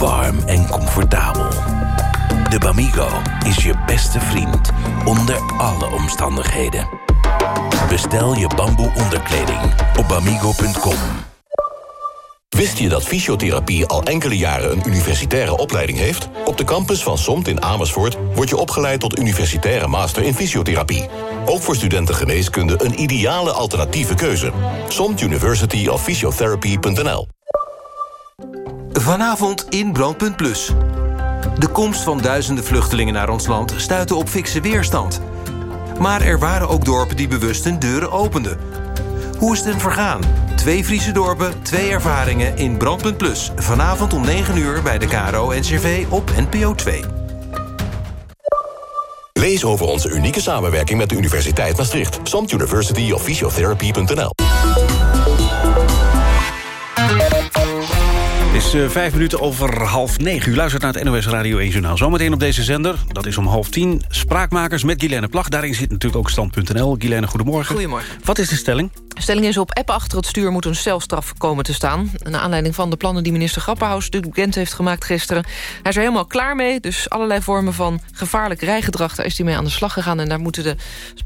warm en comfortabel. De Bamigo is je beste vriend onder alle omstandigheden. Bestel je bamboe onderkleding op bamigo.com. Wist je dat fysiotherapie al enkele jaren een universitaire opleiding heeft? Op de campus van SOMT in Amersfoort word je opgeleid tot universitaire master in fysiotherapie. Ook voor studenten geneeskunde een ideale alternatieve keuze. SOMT University of Vanavond in Brandpunt Plus. De komst van duizenden vluchtelingen naar ons land stuitte op fikse weerstand. Maar er waren ook dorpen die bewust hun deuren openden. Hoe is het hen vergaan? Twee Friese dorpen, twee ervaringen in Brandpunt Plus. Vanavond om 9 uur bij de KRO-NCRV op NPO 2. Lees over onze unieke samenwerking met de Universiteit Maastricht. Samt University of is uh, vijf minuten over half negen. U luistert naar het NOS Radio 1 Journaal. Zometeen op deze zender, dat is om half tien... Spraakmakers met Guilaine Plag. Daarin zit natuurlijk ook stand.nl. Guilaine, goedemorgen. Goedemorgen. Wat is de stelling? Stelling is op app achter het stuur moet een celstraf komen te staan. Naar aanleiding van de plannen die minister Grapperhaus bekend heeft gemaakt gisteren. Hij is er helemaal klaar mee. Dus allerlei vormen van gevaarlijk rijgedrag, daar is hij mee aan de slag gegaan. En daar moeten de,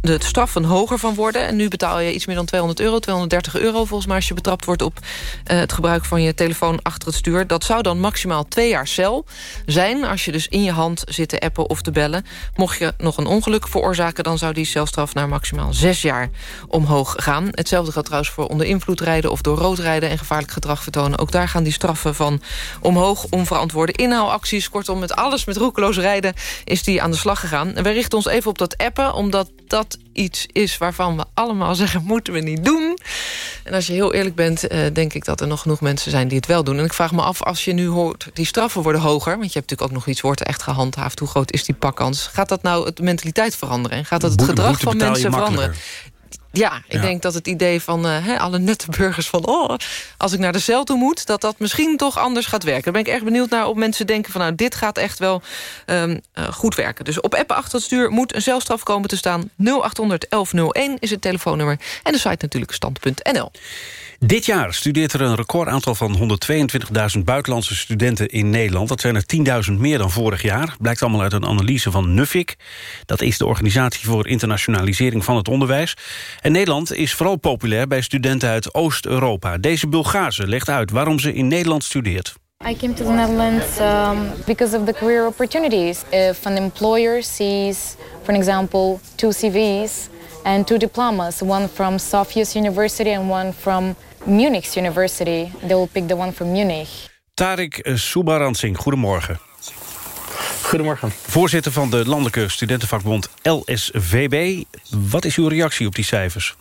de straffen hoger van worden. En nu betaal je iets meer dan 200 euro, 230 euro volgens mij... als je betrapt wordt op uh, het gebruik van je telefoon achter het stuur. Dat zou dan maximaal twee jaar cel zijn... als je dus in je hand zit te appen of te bellen. Mocht je nog een ongeluk veroorzaken... dan zou die celstraf naar maximaal zes jaar omhoog gaan. Hetzelfde geldt trouwens voor onder invloed rijden... of door rood rijden en gevaarlijk gedrag vertonen. Ook daar gaan die straffen van omhoog. Onverantwoorde inhaalacties. Kortom, met alles met roekeloos rijden is die aan de slag gegaan. En wij richten ons even op dat appen... omdat dat iets is waarvan we allemaal zeggen... moeten we niet doen. En als je heel eerlijk bent, uh, denk ik dat er nog genoeg mensen zijn... die het wel doen. En ik vraag me af, als je nu hoort... die straffen worden hoger... want je hebt natuurlijk ook nog iets... wordt echt gehandhaafd, hoe groot is die pakkans? Gaat dat nou het mentaliteit veranderen? En gaat dat het gedrag van mensen veranderen? Ja, ik denk dat het idee van uh, alle nette burgers van... oh, als ik naar de cel toe moet, dat dat misschien toch anders gaat werken. Daar ben ik echt benieuwd naar of mensen denken van... nou, dit gaat echt wel um, uh, goed werken. Dus op appen achter het stuur moet een celstraf komen te staan. 0800 1101 is het telefoonnummer. En de site natuurlijk stand.nl. Dit jaar studeert er een recordaantal van 122.000 buitenlandse studenten in Nederland. Dat zijn er 10.000 meer dan vorig jaar. Blijkt allemaal uit een analyse van Nuffic. Dat is de organisatie voor internationalisering van het onderwijs. En Nederland is vooral populair bij studenten uit Oost-Europa. Deze Bulgaarse legt uit waarom ze in Nederland studeert. I came to the Netherlands um, because of the career opportunities. If an employer sees, for example, two CVs and two diplomas, one from Sofia's University and one from Munich's University, they will pick the one from Munich. Tarik Soubaransing, goedemorgen. Goedemorgen. Voorzitter van de landelijke studentenvakbond LSVB. Wat is uw reactie op die cijfers?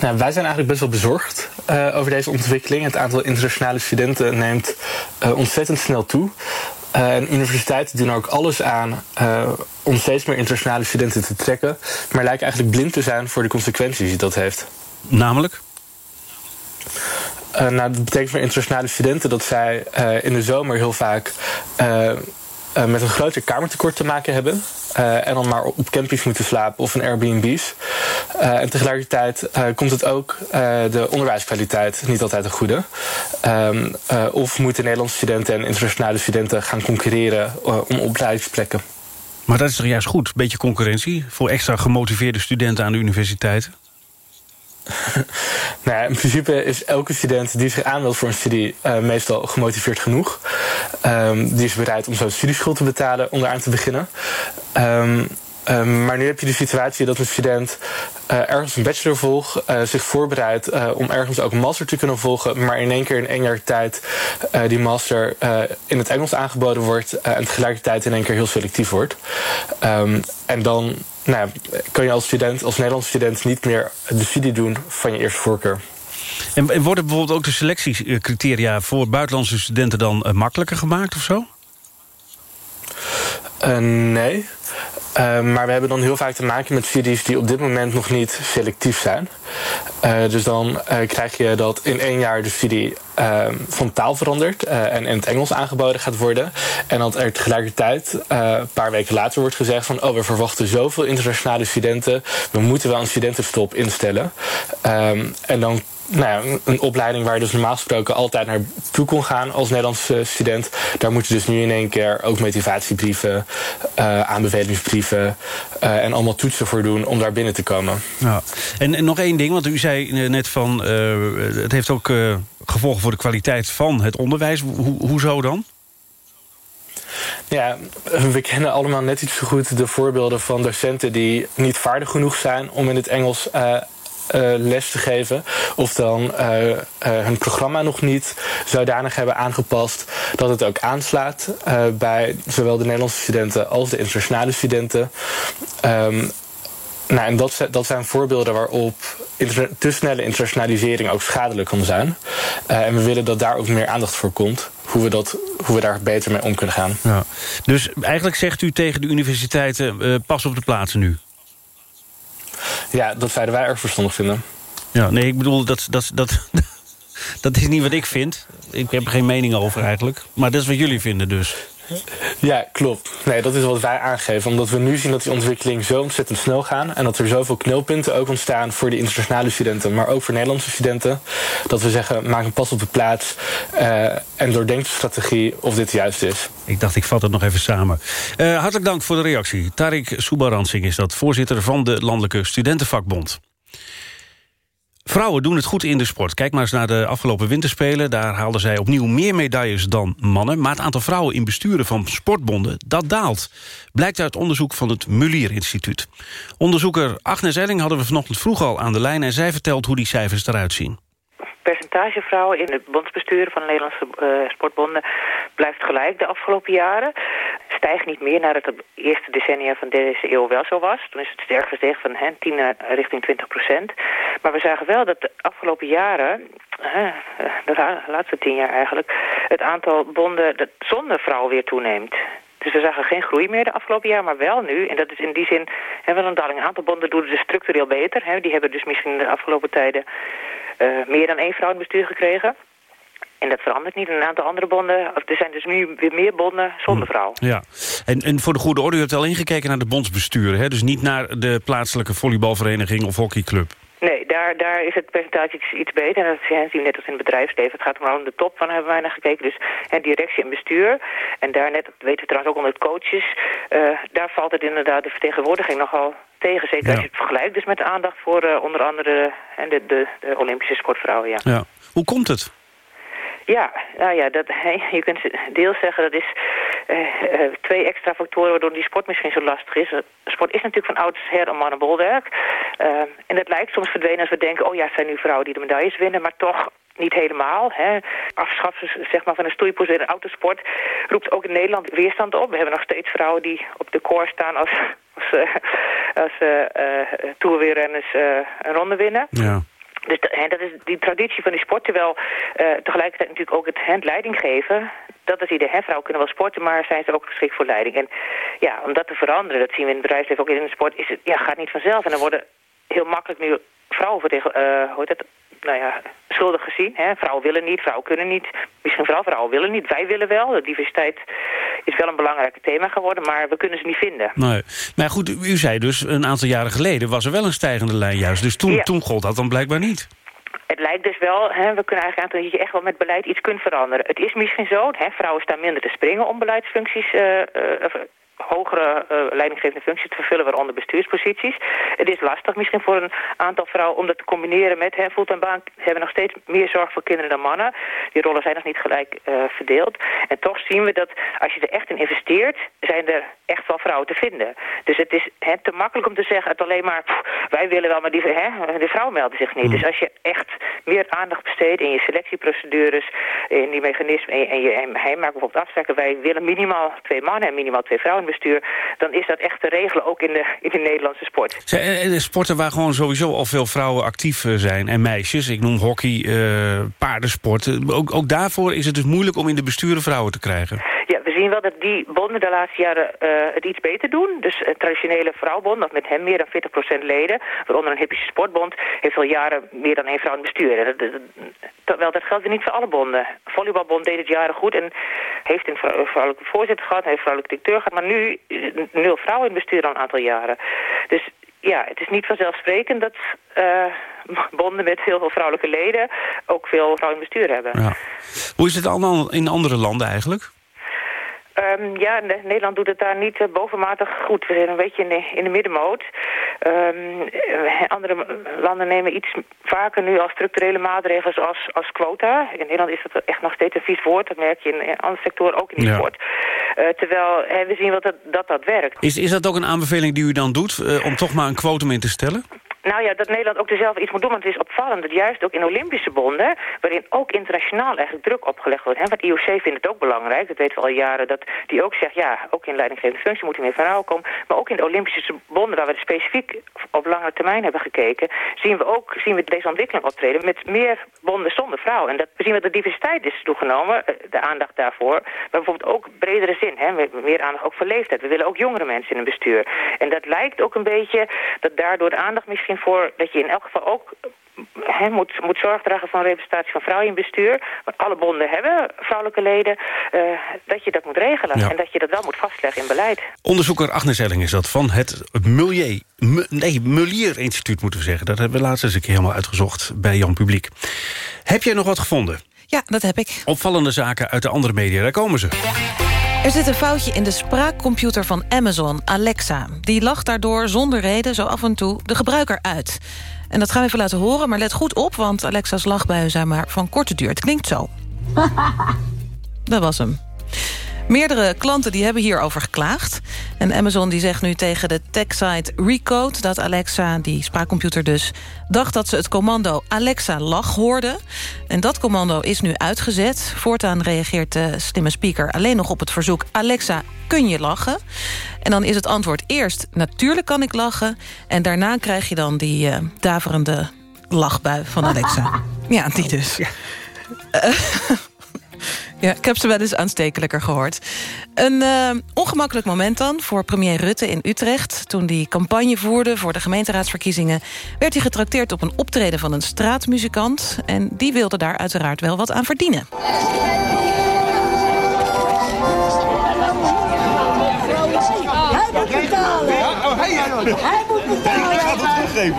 Nou, wij zijn eigenlijk best wel bezorgd uh, over deze ontwikkeling. Het aantal internationale studenten neemt uh, ontzettend snel toe. Uh, en universiteiten doen ook alles aan om steeds meer internationale studenten te trekken. Maar lijken eigenlijk blind te zijn voor de consequenties die dat heeft. Namelijk? Uh, nou, dat betekent voor internationale studenten dat zij uh, in de zomer heel vaak uh, met een groter kamertekort te maken hebben. en dan maar op campings moeten slapen of in Airbnb's. en tegelijkertijd komt het ook de onderwijskwaliteit niet altijd een goede. Um, of moeten Nederlandse studenten en internationale studenten gaan concurreren om opleidingsplekken. Maar dat is toch juist goed? Beetje concurrentie voor extra gemotiveerde studenten aan de universiteiten? nou in principe is elke student die zich aanmeldt voor een studie uh, meestal gemotiveerd genoeg. Um, die is bereid om zo'n studieschuld te betalen om eraan te beginnen. Um, um, maar nu heb je de situatie dat een student uh, ergens een bachelor volgt, uh, zich voorbereidt om ergens ook een master te kunnen volgen, maar in één keer in één jaar tijd die master in het Engels aangeboden wordt en tegelijkertijd in één keer heel selectief wordt. en dan nou, kan je als student, als Nederlandse student, niet meer de studie doen van je eerste voorkeur. En worden bijvoorbeeld ook de selectiecriteria voor buitenlandse studenten dan uh, makkelijker gemaakt of zo? Uh, nee. Uh, maar we hebben dan heel vaak te maken met studies die op dit moment nog niet selectief zijn. Uh, dus dan uh, krijg je dat in één jaar de studie van taal verandert en in het Engels aangeboden gaat worden. En dat er tegelijkertijd een paar weken later wordt gezegd van oh, we verwachten zoveel internationale studenten, we moeten wel een studentenstop instellen. Um, en dan nou ja, een opleiding waar je dus normaal gesproken altijd naar toe kon gaan als Nederlandse student. Daar moet je dus nu in één keer ook motivatiebrieven, uh, aanbevelingsbrieven uh, en allemaal toetsen voor doen om daar binnen te komen. Ja. En, en nog één ding, want u zei net van uh, het heeft ook gevolgen voor de kwaliteit van het onderwijs. Ho hoezo dan? Ja, we kennen allemaal net iets zo goed de voorbeelden van docenten die niet vaardig genoeg zijn om in het Engels les te geven. Of dan uh, uh, hun programma nog niet zodanig hebben aangepast dat het ook aanslaat bij zowel de Nederlandse studenten als de internationale studenten. Um, nou, en dat, dat zijn voorbeelden waarop te snelle internationalisering ook schadelijk kan zijn. en we willen dat daar ook meer aandacht voor komt. Hoe we, dat, hoe we daar beter mee om kunnen gaan. Ja. Dus eigenlijk zegt u tegen de universiteiten... pas op de plaatsen nu. Ja, dat zouden wij erg verstandig vinden. Ja, nee, ik bedoel, dat, dat, dat, dat is niet wat ik vind. Ik heb er geen mening over eigenlijk. Maar dat is wat jullie vinden dus. Ja, klopt. Nee, dat is wat wij aangeven. Omdat we nu zien dat die ontwikkeling zo ontzettend snel gaat... en dat er zoveel knelpunten ook ontstaan voor de internationale studenten... maar ook voor Nederlandse studenten. Dat we zeggen, maak een pas op de plaats... Uh, en doordenk de strategie of dit juist is. Ik dacht, ik vat het nog even samen. Uh, hartelijk dank voor de reactie. Tarik Soebaransing is dat, voorzitter van de Landelijke Studentenvakbond. Vrouwen doen het goed in de sport. Kijk maar eens naar de afgelopen winterspelen. Daar haalden zij opnieuw meer medailles dan mannen. Maar het aantal vrouwen in besturen van sportbonden, dat daalt. Blijkt uit onderzoek van het Mulier Instituut. Onderzoeker Agnes Elling hadden we vanochtend vroeg al aan de lijn... en zij vertelt hoe die cijfers eruit zien percentage vrouwen in het bondsbestuur van de Nederlandse uh, sportbonden blijft gelijk de afgelopen jaren. Stijgt niet meer naar het eerste decennia van deze eeuw wel zo was. Toen is het sterk gezegd van hè, 10 richting 20 procent. Maar we zagen wel dat de afgelopen jaren, de laatste tien jaar eigenlijk, het aantal bonden dat zonder vrouw weer toeneemt. Dus we zagen geen groei meer de afgelopen jaar, maar wel nu. En dat is in die zin hè, wel een daling. Een aantal bonden doen het dus structureel beter. Hè. Die hebben dus misschien de afgelopen tijden meer dan één vrouw in het bestuur gekregen. En dat verandert niet. Een aantal andere bonden, er zijn dus nu weer meer bonden zonder vrouw. Ja, en, en voor de goede orde, u hebt al ingekeken naar de bondsbesturen. Hè? Dus niet naar de plaatselijke volleybalvereniging of hockeyclub. Nee, daar, daar is het percentage iets, iets beter. En dat zien we net als in het bedrijfsleven. Het gaat maar om de top van hebben wij naar gekeken. Dus hè, directie en bestuur. En daar net, dat weten we trouwens ook onder coaches. Uh, daar valt het inderdaad de vertegenwoordiging nogal tegen. Zeker als je het vergelijkt. Dus met de aandacht voor uh, onder andere en de, de, de Olympische sportvrouwen. Ja. ja. Hoe komt het? Ja, nou ja, dat, je kunt deels zeggen dat is uh, uh, twee extra factoren waardoor die sport misschien zo lastig is. Sport is natuurlijk van oudsher een mannenbolwerk. Uh, en het lijkt soms verdwenen als we denken, oh ja, het zijn nu vrouwen die de medailles winnen, maar toch niet helemaal. Hè. Afschaffen zeg maar, van een stoeipoes in de autosport roept ook in Nederland weerstand op. We hebben nog steeds vrouwen die op de koor staan als, als, als toerweerrenners een ronde winnen. Ja. Dus de, dat is die traditie van die sport, terwijl uh, tegelijkertijd natuurlijk ook het hand leiding geven. Dat is idee, hè, vrouwen kunnen wel sporten, maar zijn ze ook geschikt voor leiding. En ja, om dat te veranderen, dat zien we in het bedrijfsleven ook in de sport, is het, ja, gaat niet vanzelf. En dan worden heel makkelijk nu vrouwen vertegen, uh, hoe dat, nou ja, schuldig gezien. Hè? Vrouwen willen niet, vrouwen kunnen niet. Misschien vrouwen, vrouwen willen niet. Wij willen wel. De diversiteit is wel een belangrijk thema geworden, maar we kunnen ze niet vinden. Nee. Maar goed, u zei dus een aantal jaren geleden was er wel een stijgende lijn juist. Dus toen, ja. toen gold dat dan blijkbaar niet. Het lijkt dus wel, hè, we kunnen eigenlijk aantonen dat je echt wel met beleid iets kunt veranderen. Het is misschien zo, hè, vrouwen staan minder te springen om beleidsfuncties uh, uh, hogere uh, leidinggevende functies te vervullen, waaronder bestuursposities. Het is lastig misschien voor een aantal vrouwen om dat te combineren met hè, fulltime baan. Ze hebben nog steeds meer zorg voor kinderen dan mannen. Die rollen zijn nog niet gelijk uh, verdeeld. En toch zien we dat als je er echt in investeert, zijn er echt wel vrouwen te vinden. Dus het is hè, te makkelijk om te zeggen, het alleen maar, pff, wij willen wel, maar die, hè, de vrouwen melden zich niet. Mm. Dus als je echt meer aandacht besteedt in je selectieprocedures, in die mechanismen, en je, en hij maakt bijvoorbeeld afspraken, wij willen minimaal twee mannen en minimaal twee vrouwen bestuur... dan is dat echt te regelen, ook in de, in de Nederlandse sport. Zijn sporten waar gewoon sowieso al veel vrouwen actief zijn en meisjes. Ik noem hockey, uh, paardensport. Ook, ook daarvoor is het dus moeilijk om in de besturen vrouwen te krijgen. Ja, we zien wel dat die bonden de laatste jaren uh, het iets beter doen. Dus een traditionele vrouwbond, of met hem meer dan 40% leden... waaronder een hippische sportbond, heeft al jaren meer dan één vrouw in het bestuur. Dat, dat, terwijl dat geldt weer niet voor alle bonden. Volleybalbond deed het jaren goed en heeft een vrouwelijke voorzitter gehad... heeft een vrouwelijke directeur gehad, maar nu nul vrouwen in bestuur al een aantal jaren. Dus ja, het is niet vanzelfsprekend dat uh, bonden met heel veel vrouwelijke leden... ook veel vrouwen in bestuur hebben. Ja. Hoe is het in andere landen eigenlijk? Um, ja, Nederland doet het daar niet uh, bovenmatig goed. We zijn een beetje in de, in de middenmoot. Um, andere landen nemen iets vaker nu als structurele maatregelen als, als quota. In Nederland is dat echt nog steeds een vies woord. Dat merk je in, in andere sectoren ook in ja. sport. Uh, terwijl hè, we zien wat dat, dat dat werkt. Is, is dat ook een aanbeveling die u dan doet uh, om toch maar een quotum in te stellen? Nou ja, dat Nederland ook er zelf iets moet doen. Want het is opvallend dat juist ook in Olympische bonden... waarin ook internationaal eigenlijk druk opgelegd wordt. Hè? Want IOC vindt het ook belangrijk. Dat weten we al jaren. Dat die ook zegt, ja, ook in leidinggevende functie moeten meer vrouwen komen. Maar ook in de Olympische bonden, waar we specifiek op lange termijn hebben gekeken... zien we ook zien we deze ontwikkeling optreden met meer bonden zonder vrouwen. En dat, we zien dat de diversiteit is toegenomen, de aandacht daarvoor. Maar bijvoorbeeld ook bredere zin, hè? meer aandacht ook voor leeftijd. We willen ook jongere mensen in een bestuur. En dat lijkt ook een beetje dat daardoor de aandacht misschien voor dat je in elk geval ook he, moet, moet zorg dragen voor een representatie van vrouwen in bestuur. Want alle bonden hebben vrouwelijke leden. Uh, dat je dat moet regelen. Ja. En dat je dat wel moet vastleggen in beleid. Onderzoeker Agnes Elling is dat van het Milieu... Nee, Mulier Instituut moeten we zeggen. Dat hebben we laatst eens een keer helemaal uitgezocht bij Jan Publiek. Heb jij nog wat gevonden? Ja, dat heb ik. Opvallende zaken uit de andere media, daar komen ze. Er zit een foutje in de spraakcomputer van Amazon, Alexa. Die lacht daardoor zonder reden zo af en toe de gebruiker uit. En dat gaan we even laten horen, maar let goed op... want Alexa's lachbuien zijn maar van korte duur. Het klinkt zo. dat was hem. Meerdere klanten die hebben hierover geklaagd. En Amazon die zegt nu tegen de techsite Recode... dat Alexa, die spraakcomputer dus, dacht dat ze het commando Alexa lach hoorde. En dat commando is nu uitgezet. Voortaan reageert de slimme speaker alleen nog op het verzoek... Alexa, kun je lachen? En dan is het antwoord eerst, natuurlijk kan ik lachen. En daarna krijg je dan die uh, daverende lachbui van Alexa. ja, die dus. Ja. Uh, Ja, ik heb ze wel eens aanstekelijker gehoord. Een uh, ongemakkelijk moment dan voor premier Rutte in Utrecht. Toen hij campagne voerde voor de gemeenteraadsverkiezingen... werd hij getrakteerd op een optreden van een straatmuzikant. En die wilde daar uiteraard wel wat aan verdienen. Hij moet betalen. Ik ga het teruggeven,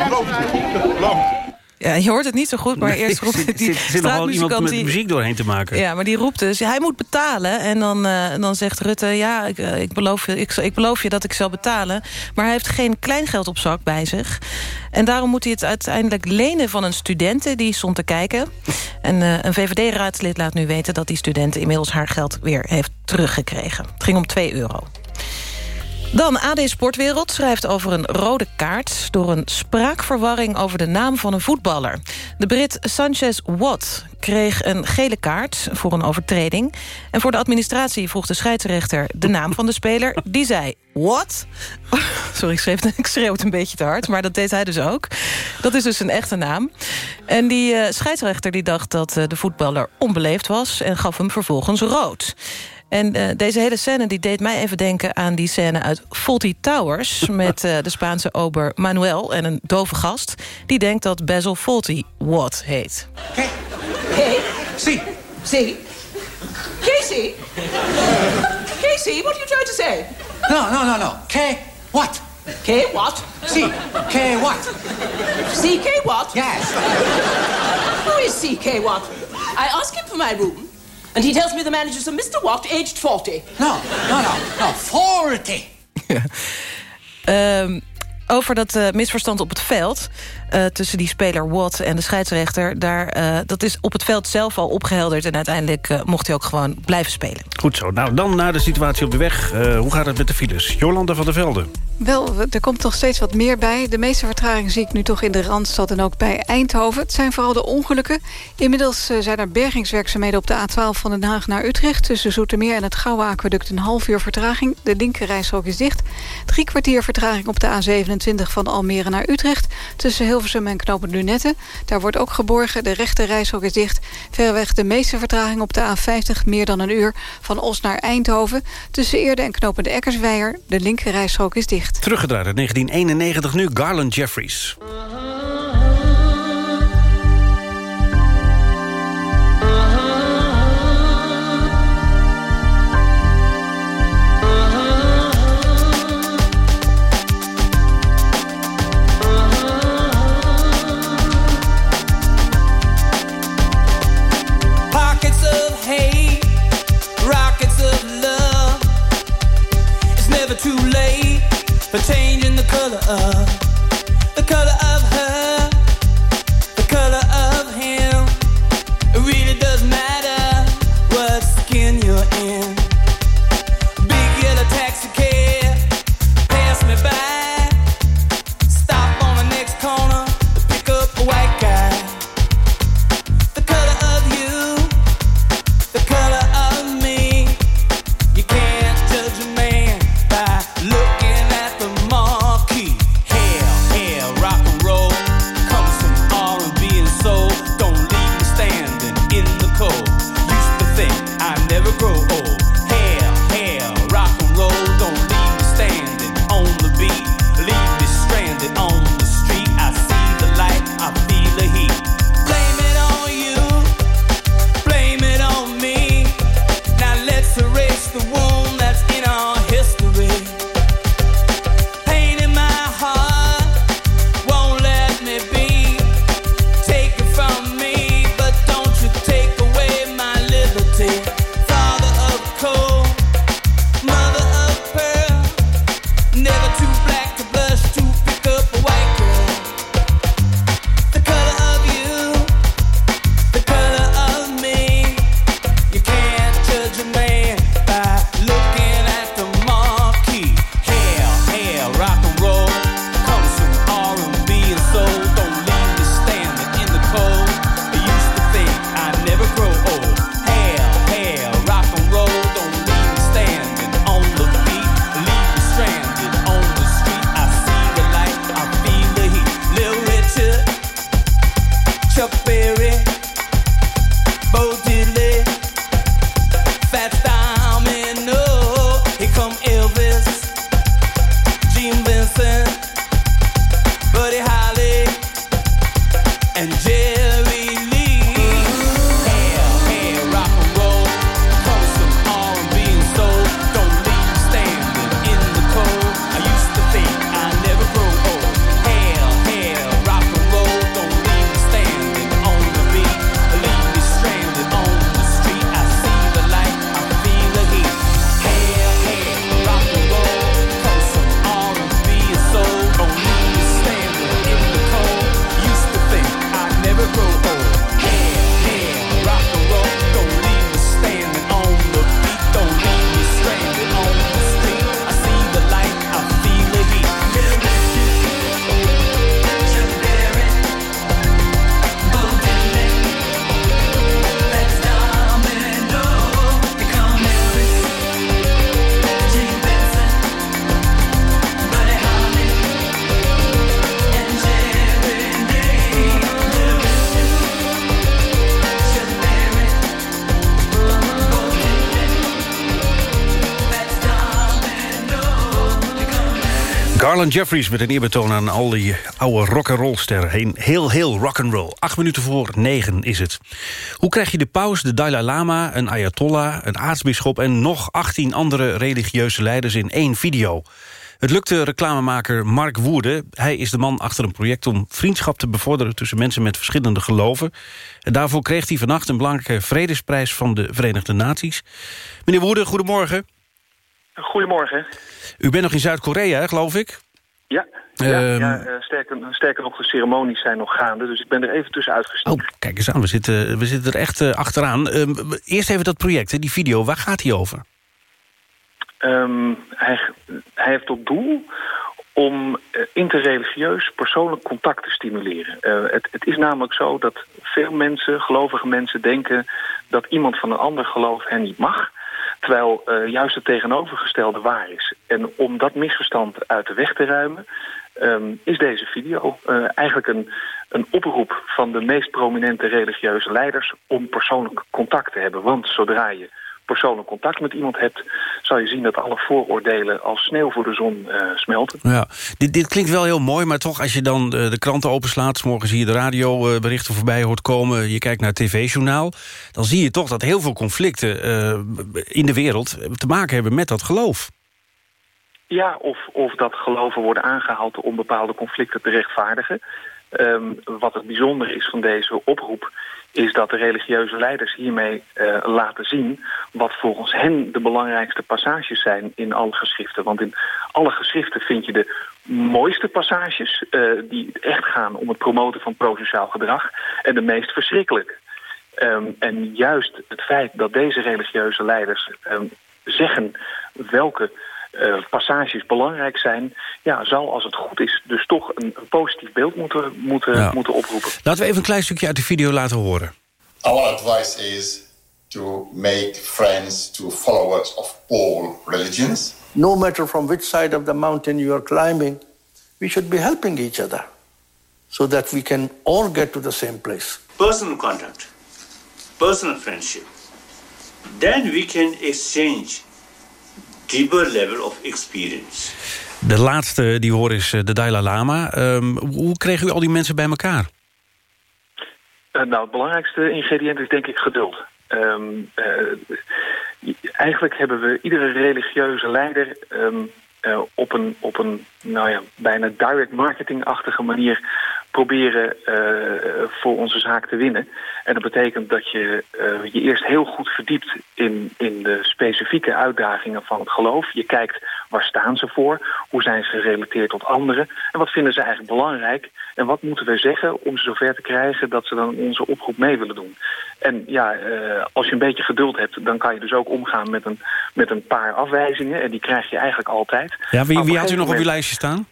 je. Ja, je hoort het niet zo goed, maar eerst roept die zit, zit nog wel iemand met die, muziek doorheen te maken. Ja, maar die roept dus, hij moet betalen. En dan, uh, dan zegt Rutte, ja, ik, uh, ik, beloof, ik, ik beloof je dat ik zal betalen. Maar hij heeft geen kleingeld op zak bij zich. En daarom moet hij het uiteindelijk lenen van een studente... die stond te kijken. En uh, een VVD-raadslid laat nu weten dat die studente... inmiddels haar geld weer heeft teruggekregen. Het ging om 2 euro. Dan AD Sportwereld schrijft over een rode kaart... door een spraakverwarring over de naam van een voetballer. De Brit Sanchez Watt kreeg een gele kaart voor een overtreding. En voor de administratie vroeg de scheidsrechter de naam van de speler. Die zei, what? Sorry, ik, schreef, ik schreeuw het een beetje te hard, maar dat deed hij dus ook. Dat is dus een echte naam. En die uh, scheidsrechter die dacht dat uh, de voetballer onbeleefd was... en gaf hem vervolgens rood. En uh, deze hele scène die deed mij even denken aan die scène uit Fawlty Towers... met uh, de Spaanse ober Manuel en een dove gast... die denkt dat Basil Fawlty Watt heet. Hey, hey, see, see. Casey? Casey, what are you trying to say? No, no, no, no. K, what? K, what? C, K, what? C, K, what? Yes. Who is C, K, what? I asked him for my room. And he tells me the manager's a Mr. Watt, aged 40. No, no, no, no, 40. Ja. Um, over dat uh, misverstand op het veld... Uh, tussen die speler Watt en de scheidsrechter... Daar, uh, dat is op het veld zelf al opgehelderd... en uiteindelijk mocht hij ook gewoon blijven spelen. Goed zo. Nou, dan naar de situatie op de weg. hoe gaat het met de files? Jolanda van der Velde. Wel, er komt nog steeds wat meer bij. De meeste vertraging zie ik nu toch in de Randstad en ook bij Eindhoven. Het zijn vooral de ongelukken. Inmiddels zijn er bergingswerkzaamheden op de A12 van Den Haag naar Utrecht... tussen Zoetermeer en het Gouwe Aqueduct een half uur vertraging. De linkerrijstrook is dicht. Drie kwartier vertraging op de A27 van Almere naar Utrecht... tussen Hilversum en Knopen Lunette. Daar wordt ook geborgen. De rechte reishok is dicht. Verreweg de meeste vertraging op de A50, meer dan een uur... van Os naar Eindhoven. Tussen Eerde en Knopen de Eckersweijer. De linker is dicht. Teruggedraaid uit 1991 nu Garland Jeffries. Garland Jeffries met een eerbetoon aan al die oude rock'n'roll sterren. Heen, heel, heel rock'n'roll. Acht minuten voor negen is het. Hoe krijg je de paus, de Dalai Lama, een ayatollah, een aartsbisschop... en nog 18 andere religieuze leiders in één video? Het lukte reclamemaker Mark Woerde. Hij is de man achter een project om vriendschap te bevorderen... tussen mensen met verschillende geloven. En daarvoor kreeg hij vannacht een belangrijke vredesprijs... van de Verenigde Naties. Meneer Woerde, goedemorgen. Goedemorgen. U bent nog in Zuid-Korea, geloof ik? Ja, ja, Ehm, ja eh, sterker, sterker nog, de ceremonies zijn nog gaande. Dus ik ben er even tussen uitgestapt. Oh, kijk eens aan, we zitten, we zitten er echt eh, achteraan. Ehm, eerst even dat project, hè, die video, waar gaat die over? Ehm, hij, hij heeft tot doel om eh, interreligieus persoonlijk contact te stimuleren. Het, het is namelijk zo dat veel mensen, gelovige mensen, denken... dat iemand van een ander geloof hen niet mag... terwijl eh, juist het tegenovergestelde waar is. En om dat misverstand uit de weg te ruimen... ehm, is deze video eh, eigenlijk een, een oproep van de meest prominente religieuze leiders... om persoonlijk contact te hebben. Want zodra je persoonlijk contact met iemand hebt... zal je zien dat alle vooroordelen als sneeuw voor de zon eh, smelten. Ja, dit, dit klinkt wel heel mooi, maar toch als je dan eh, de kranten openslaat... 's morgens zie je de radioberichten voorbij hoort komen... je kijkt naar het tv-journaal... dan zie je toch dat heel veel conflicten eh, in de wereld... te maken hebben met dat geloof. Ja, of, of dat geloven worden aangehaald om bepaalde conflicten te rechtvaardigen. Ehm, wat het bijzondere is van deze oproep is dat de religieuze leiders hiermee eh, laten zien... wat volgens hen de belangrijkste passages zijn in alle geschriften. Want in alle geschriften vind je de mooiste passages... eh, die echt gaan om het promoten van prosociaal gedrag... en de meest verschrikkelijk. Ehm, en juist het feit dat deze religieuze leiders ehm, zeggen welke eh, passages belangrijk zijn... Ja, zal als het goed is dus toch een, een positief beeld moeten, moeten, Ja. moeten oproepen. Laten we even een klein stukje uit de video laten horen. Our advice is to make friends to followers of all religions. No matter from which side of the mountain you are climbing, we should be helping each other so that we can all get to the same place. personal contact, personal friendship, then we can exchange deeper level of experience. De laatste die we horen is eh, de Dalai Lama. Ehm, hoe kregen u al die mensen bij elkaar? Eh, nou, het belangrijkste ingrediënt is denk ik geduld. Ehm, eh, eigenlijk hebben we iedere religieuze leider ehm, eh, op een, op een nou ja, bijna direct marketingachtige manier proberen eh, voor onze zaak te winnen. En dat betekent dat je eh, je eerst heel goed verdiept in, in de specifieke uitdagingen van het geloof. Je kijkt waar staan ze voor, hoe zijn ze gerelateerd tot anderen en wat vinden ze eigenlijk belangrijk en wat moeten we zeggen om ze zover te krijgen dat ze dan onze oproep mee willen doen. En ja, eh, als je een beetje geduld hebt, dan kan je dus ook omgaan met een, met een paar afwijzingen en die krijg je eigenlijk altijd. Ja, wie, wie had u nog op uw lijstje staan?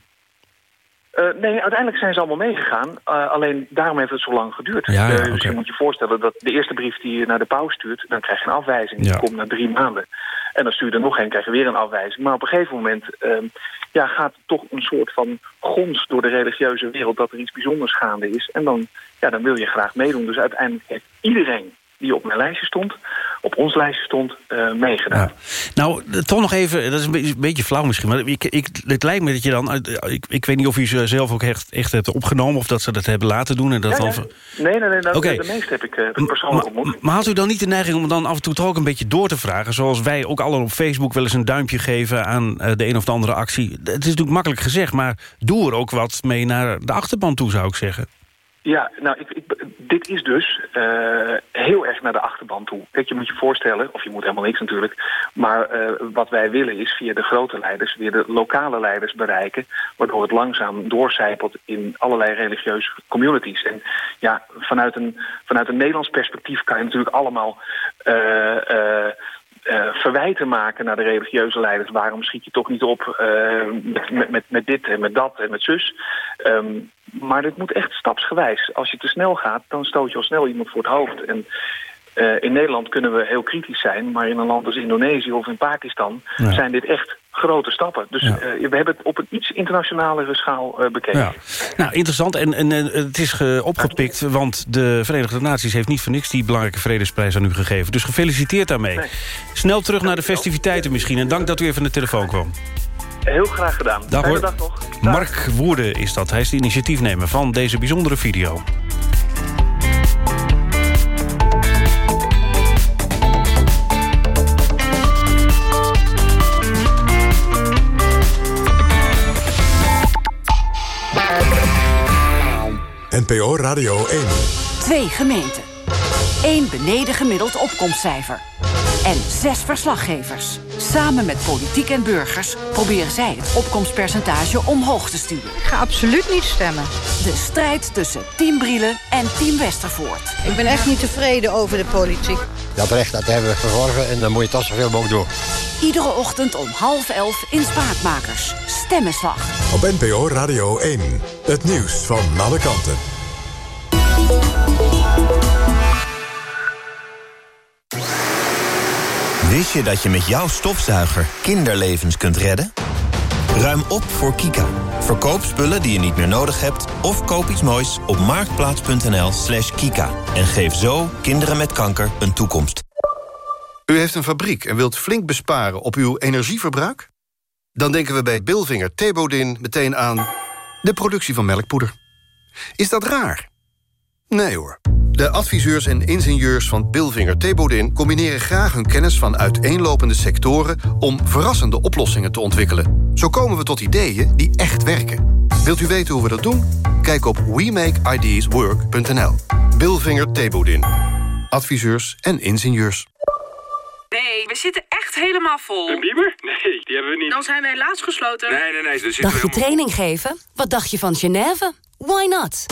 Eh, nee, uiteindelijk zijn ze allemaal meegegaan. Eh, alleen daarom heeft het zo lang geduurd. Ja, ja, Eh, dus je moet je voorstellen dat de eerste brief die je naar de pauw stuurt... dan krijg je een afwijzing. Die komt na drie maanden. En dan stuur je er nog een, krijg je weer een afwijzing. Maar op een gegeven moment ehm, ja, gaat toch een soort van gons door de religieuze wereld... dat er iets bijzonders gaande is. En dan, ja, dan wil je graag meedoen. Dus uiteindelijk heeft iedereen die op mijn lijstje stond... op ons lijstje stond, eh, meegedaan. Nou, eh, toch nog even, dat is een beetje, flauw misschien... maar ik, ik, het lijkt me dat je dan... eh, Ik, ik weet niet of u ze zelf ook echt, echt hebt opgenomen... of dat ze dat hebben laten doen. En dat Ja, dan, ja. Nee, nee, nee. dat- Oké. De meeste heb ik, eh, heb ik persoonlijk ontmoet. Maar had u dan niet de neiging om dan af en toe toch ook een beetje door te vragen... zoals wij ook allen op Facebook wel eens een duimpje geven... aan de een of de andere actie? Het is natuurlijk makkelijk gezegd, maar doe er ook wat mee naar de achterban toe, zou ik zeggen. Ja, nou, ik, ik, dit is dus heel erg naar de achterban toe. Kijk, je moet je voorstellen, of je moet helemaal niks natuurlijk... maar eh, wat wij willen is via de grote leiders... weer de lokale leiders bereiken... waardoor het langzaam doorcijpelt in allerlei religieuze communities. En ja, vanuit een, vanuit een Nederlands perspectief kan je natuurlijk allemaal... eh, eh, verwijten maken naar de religieuze leiders. Waarom schiet je toch niet op eh, met, met, met, dit en met dat en met zus? Ehm, maar dit moet echt stapsgewijs. Als je te snel gaat, dan stoot je al snel iemand voor het hoofd. En eh, in Nederland kunnen we heel kritisch zijn... maar in een land als Indonesië of in Pakistan... Ja. zijn dit echt grote stappen. Dus eh, we hebben het op een iets internationalere schaal eh, bekeken. Ja. Nou, interessant. En, en eh, het is ge- opgepikt, want de Verenigde Naties... heeft niet voor niks die belangrijke vredesprijs aan u gegeven. Dus gefeliciteerd daarmee. Snel terug naar de festiviteiten misschien. En dank dat u even aan de telefoon kwam. Heel graag gedaan. Dag, hoor. dag nog. Mark Woerden is dat. Hij is de initiatiefnemer van deze bijzondere video. NPO Radio 1. Twee gemeenten. Eén beneden gemiddeld opkomstcijfer. En zes verslaggevers. Samen met politiek en burgers proberen zij het opkomstpercentage omhoog te sturen. Ik ga absoluut niet stemmen. De strijd tussen Team Brielen en Team Westervoort. Ik ben echt niet tevreden over de politiek. Dat recht dat hebben we verworven en dan moet je toch zoveel mogelijk doen. Iedere ochtend om half elf in Spraakmakers. Stemmenslag. Op NPO Radio 1. Het nieuws van alle kanten. Wist je dat je met jouw stofzuiger kinderlevens kunt redden? Ruim op voor Kika. Verkoop spullen die je niet meer nodig hebt... of koop iets moois op marktplaats.nl slash kika. En geef zo kinderen met kanker een toekomst. U heeft een fabriek en wilt flink besparen op uw energieverbruik? Dan denken we bij Bilvinger Thebodin meteen aan de productie van melkpoeder. Is dat raar? Nee hoor. De adviseurs en ingenieurs van Bilvinger Thebodin... combineren graag hun kennis van uiteenlopende sectoren... om verrassende oplossingen te ontwikkelen. Zo komen we tot ideeën die echt werken. Wilt u weten hoe we dat doen? Kijk op WeMakeIdeasWork.nl. Bilvinger Thebodin. Adviseurs en ingenieurs. Nee, we zitten echt helemaal vol. Een bieber? Nee, die hebben we niet. Dan zijn we helaas gesloten. Nee, nee, nee. Dus Dacht je training geven? Wat dacht je van Genève? Why not?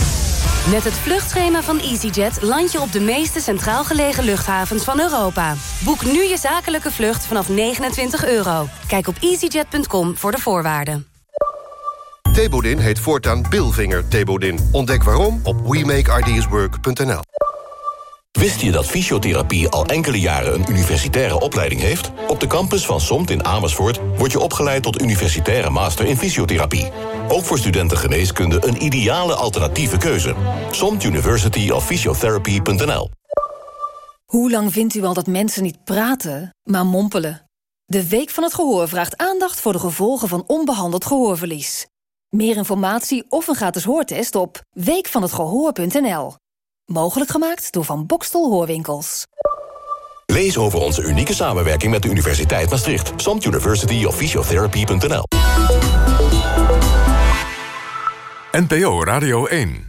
Met het vluchtschema van EasyJet land je op de meeste centraal gelegen luchthavens van Europa. Boek nu je zakelijke vlucht vanaf 29 euro. Kijk op easyjet.com voor de voorwaarden. Thebodin heet voortaan Bilvinger Thebodin. Ontdek waarom op WeMakeIdeasWork.nl. Wist je dat fysiotherapie al enkele jaren een universitaire opleiding heeft? Op de campus van SOMT in Amersfoort word je opgeleid tot universitaire master in fysiotherapie. Ook voor studenten geneeskunde een ideale alternatieve keuze. SOMT University of Physiotherapy.nl Hoe lang vindt u al dat mensen niet praten, maar mompelen? De Week van het Gehoor vraagt aandacht voor de gevolgen van onbehandeld gehoorverlies. Meer informatie of een gratis hoortest op weekvanhetgehoor.nl. Mogelijk gemaakt door Van Bokstel Hoorwinkels. Lees over onze unieke samenwerking met de Universiteit Maastricht. SOMT University of Physiotherapy.nl NPO Radio 1.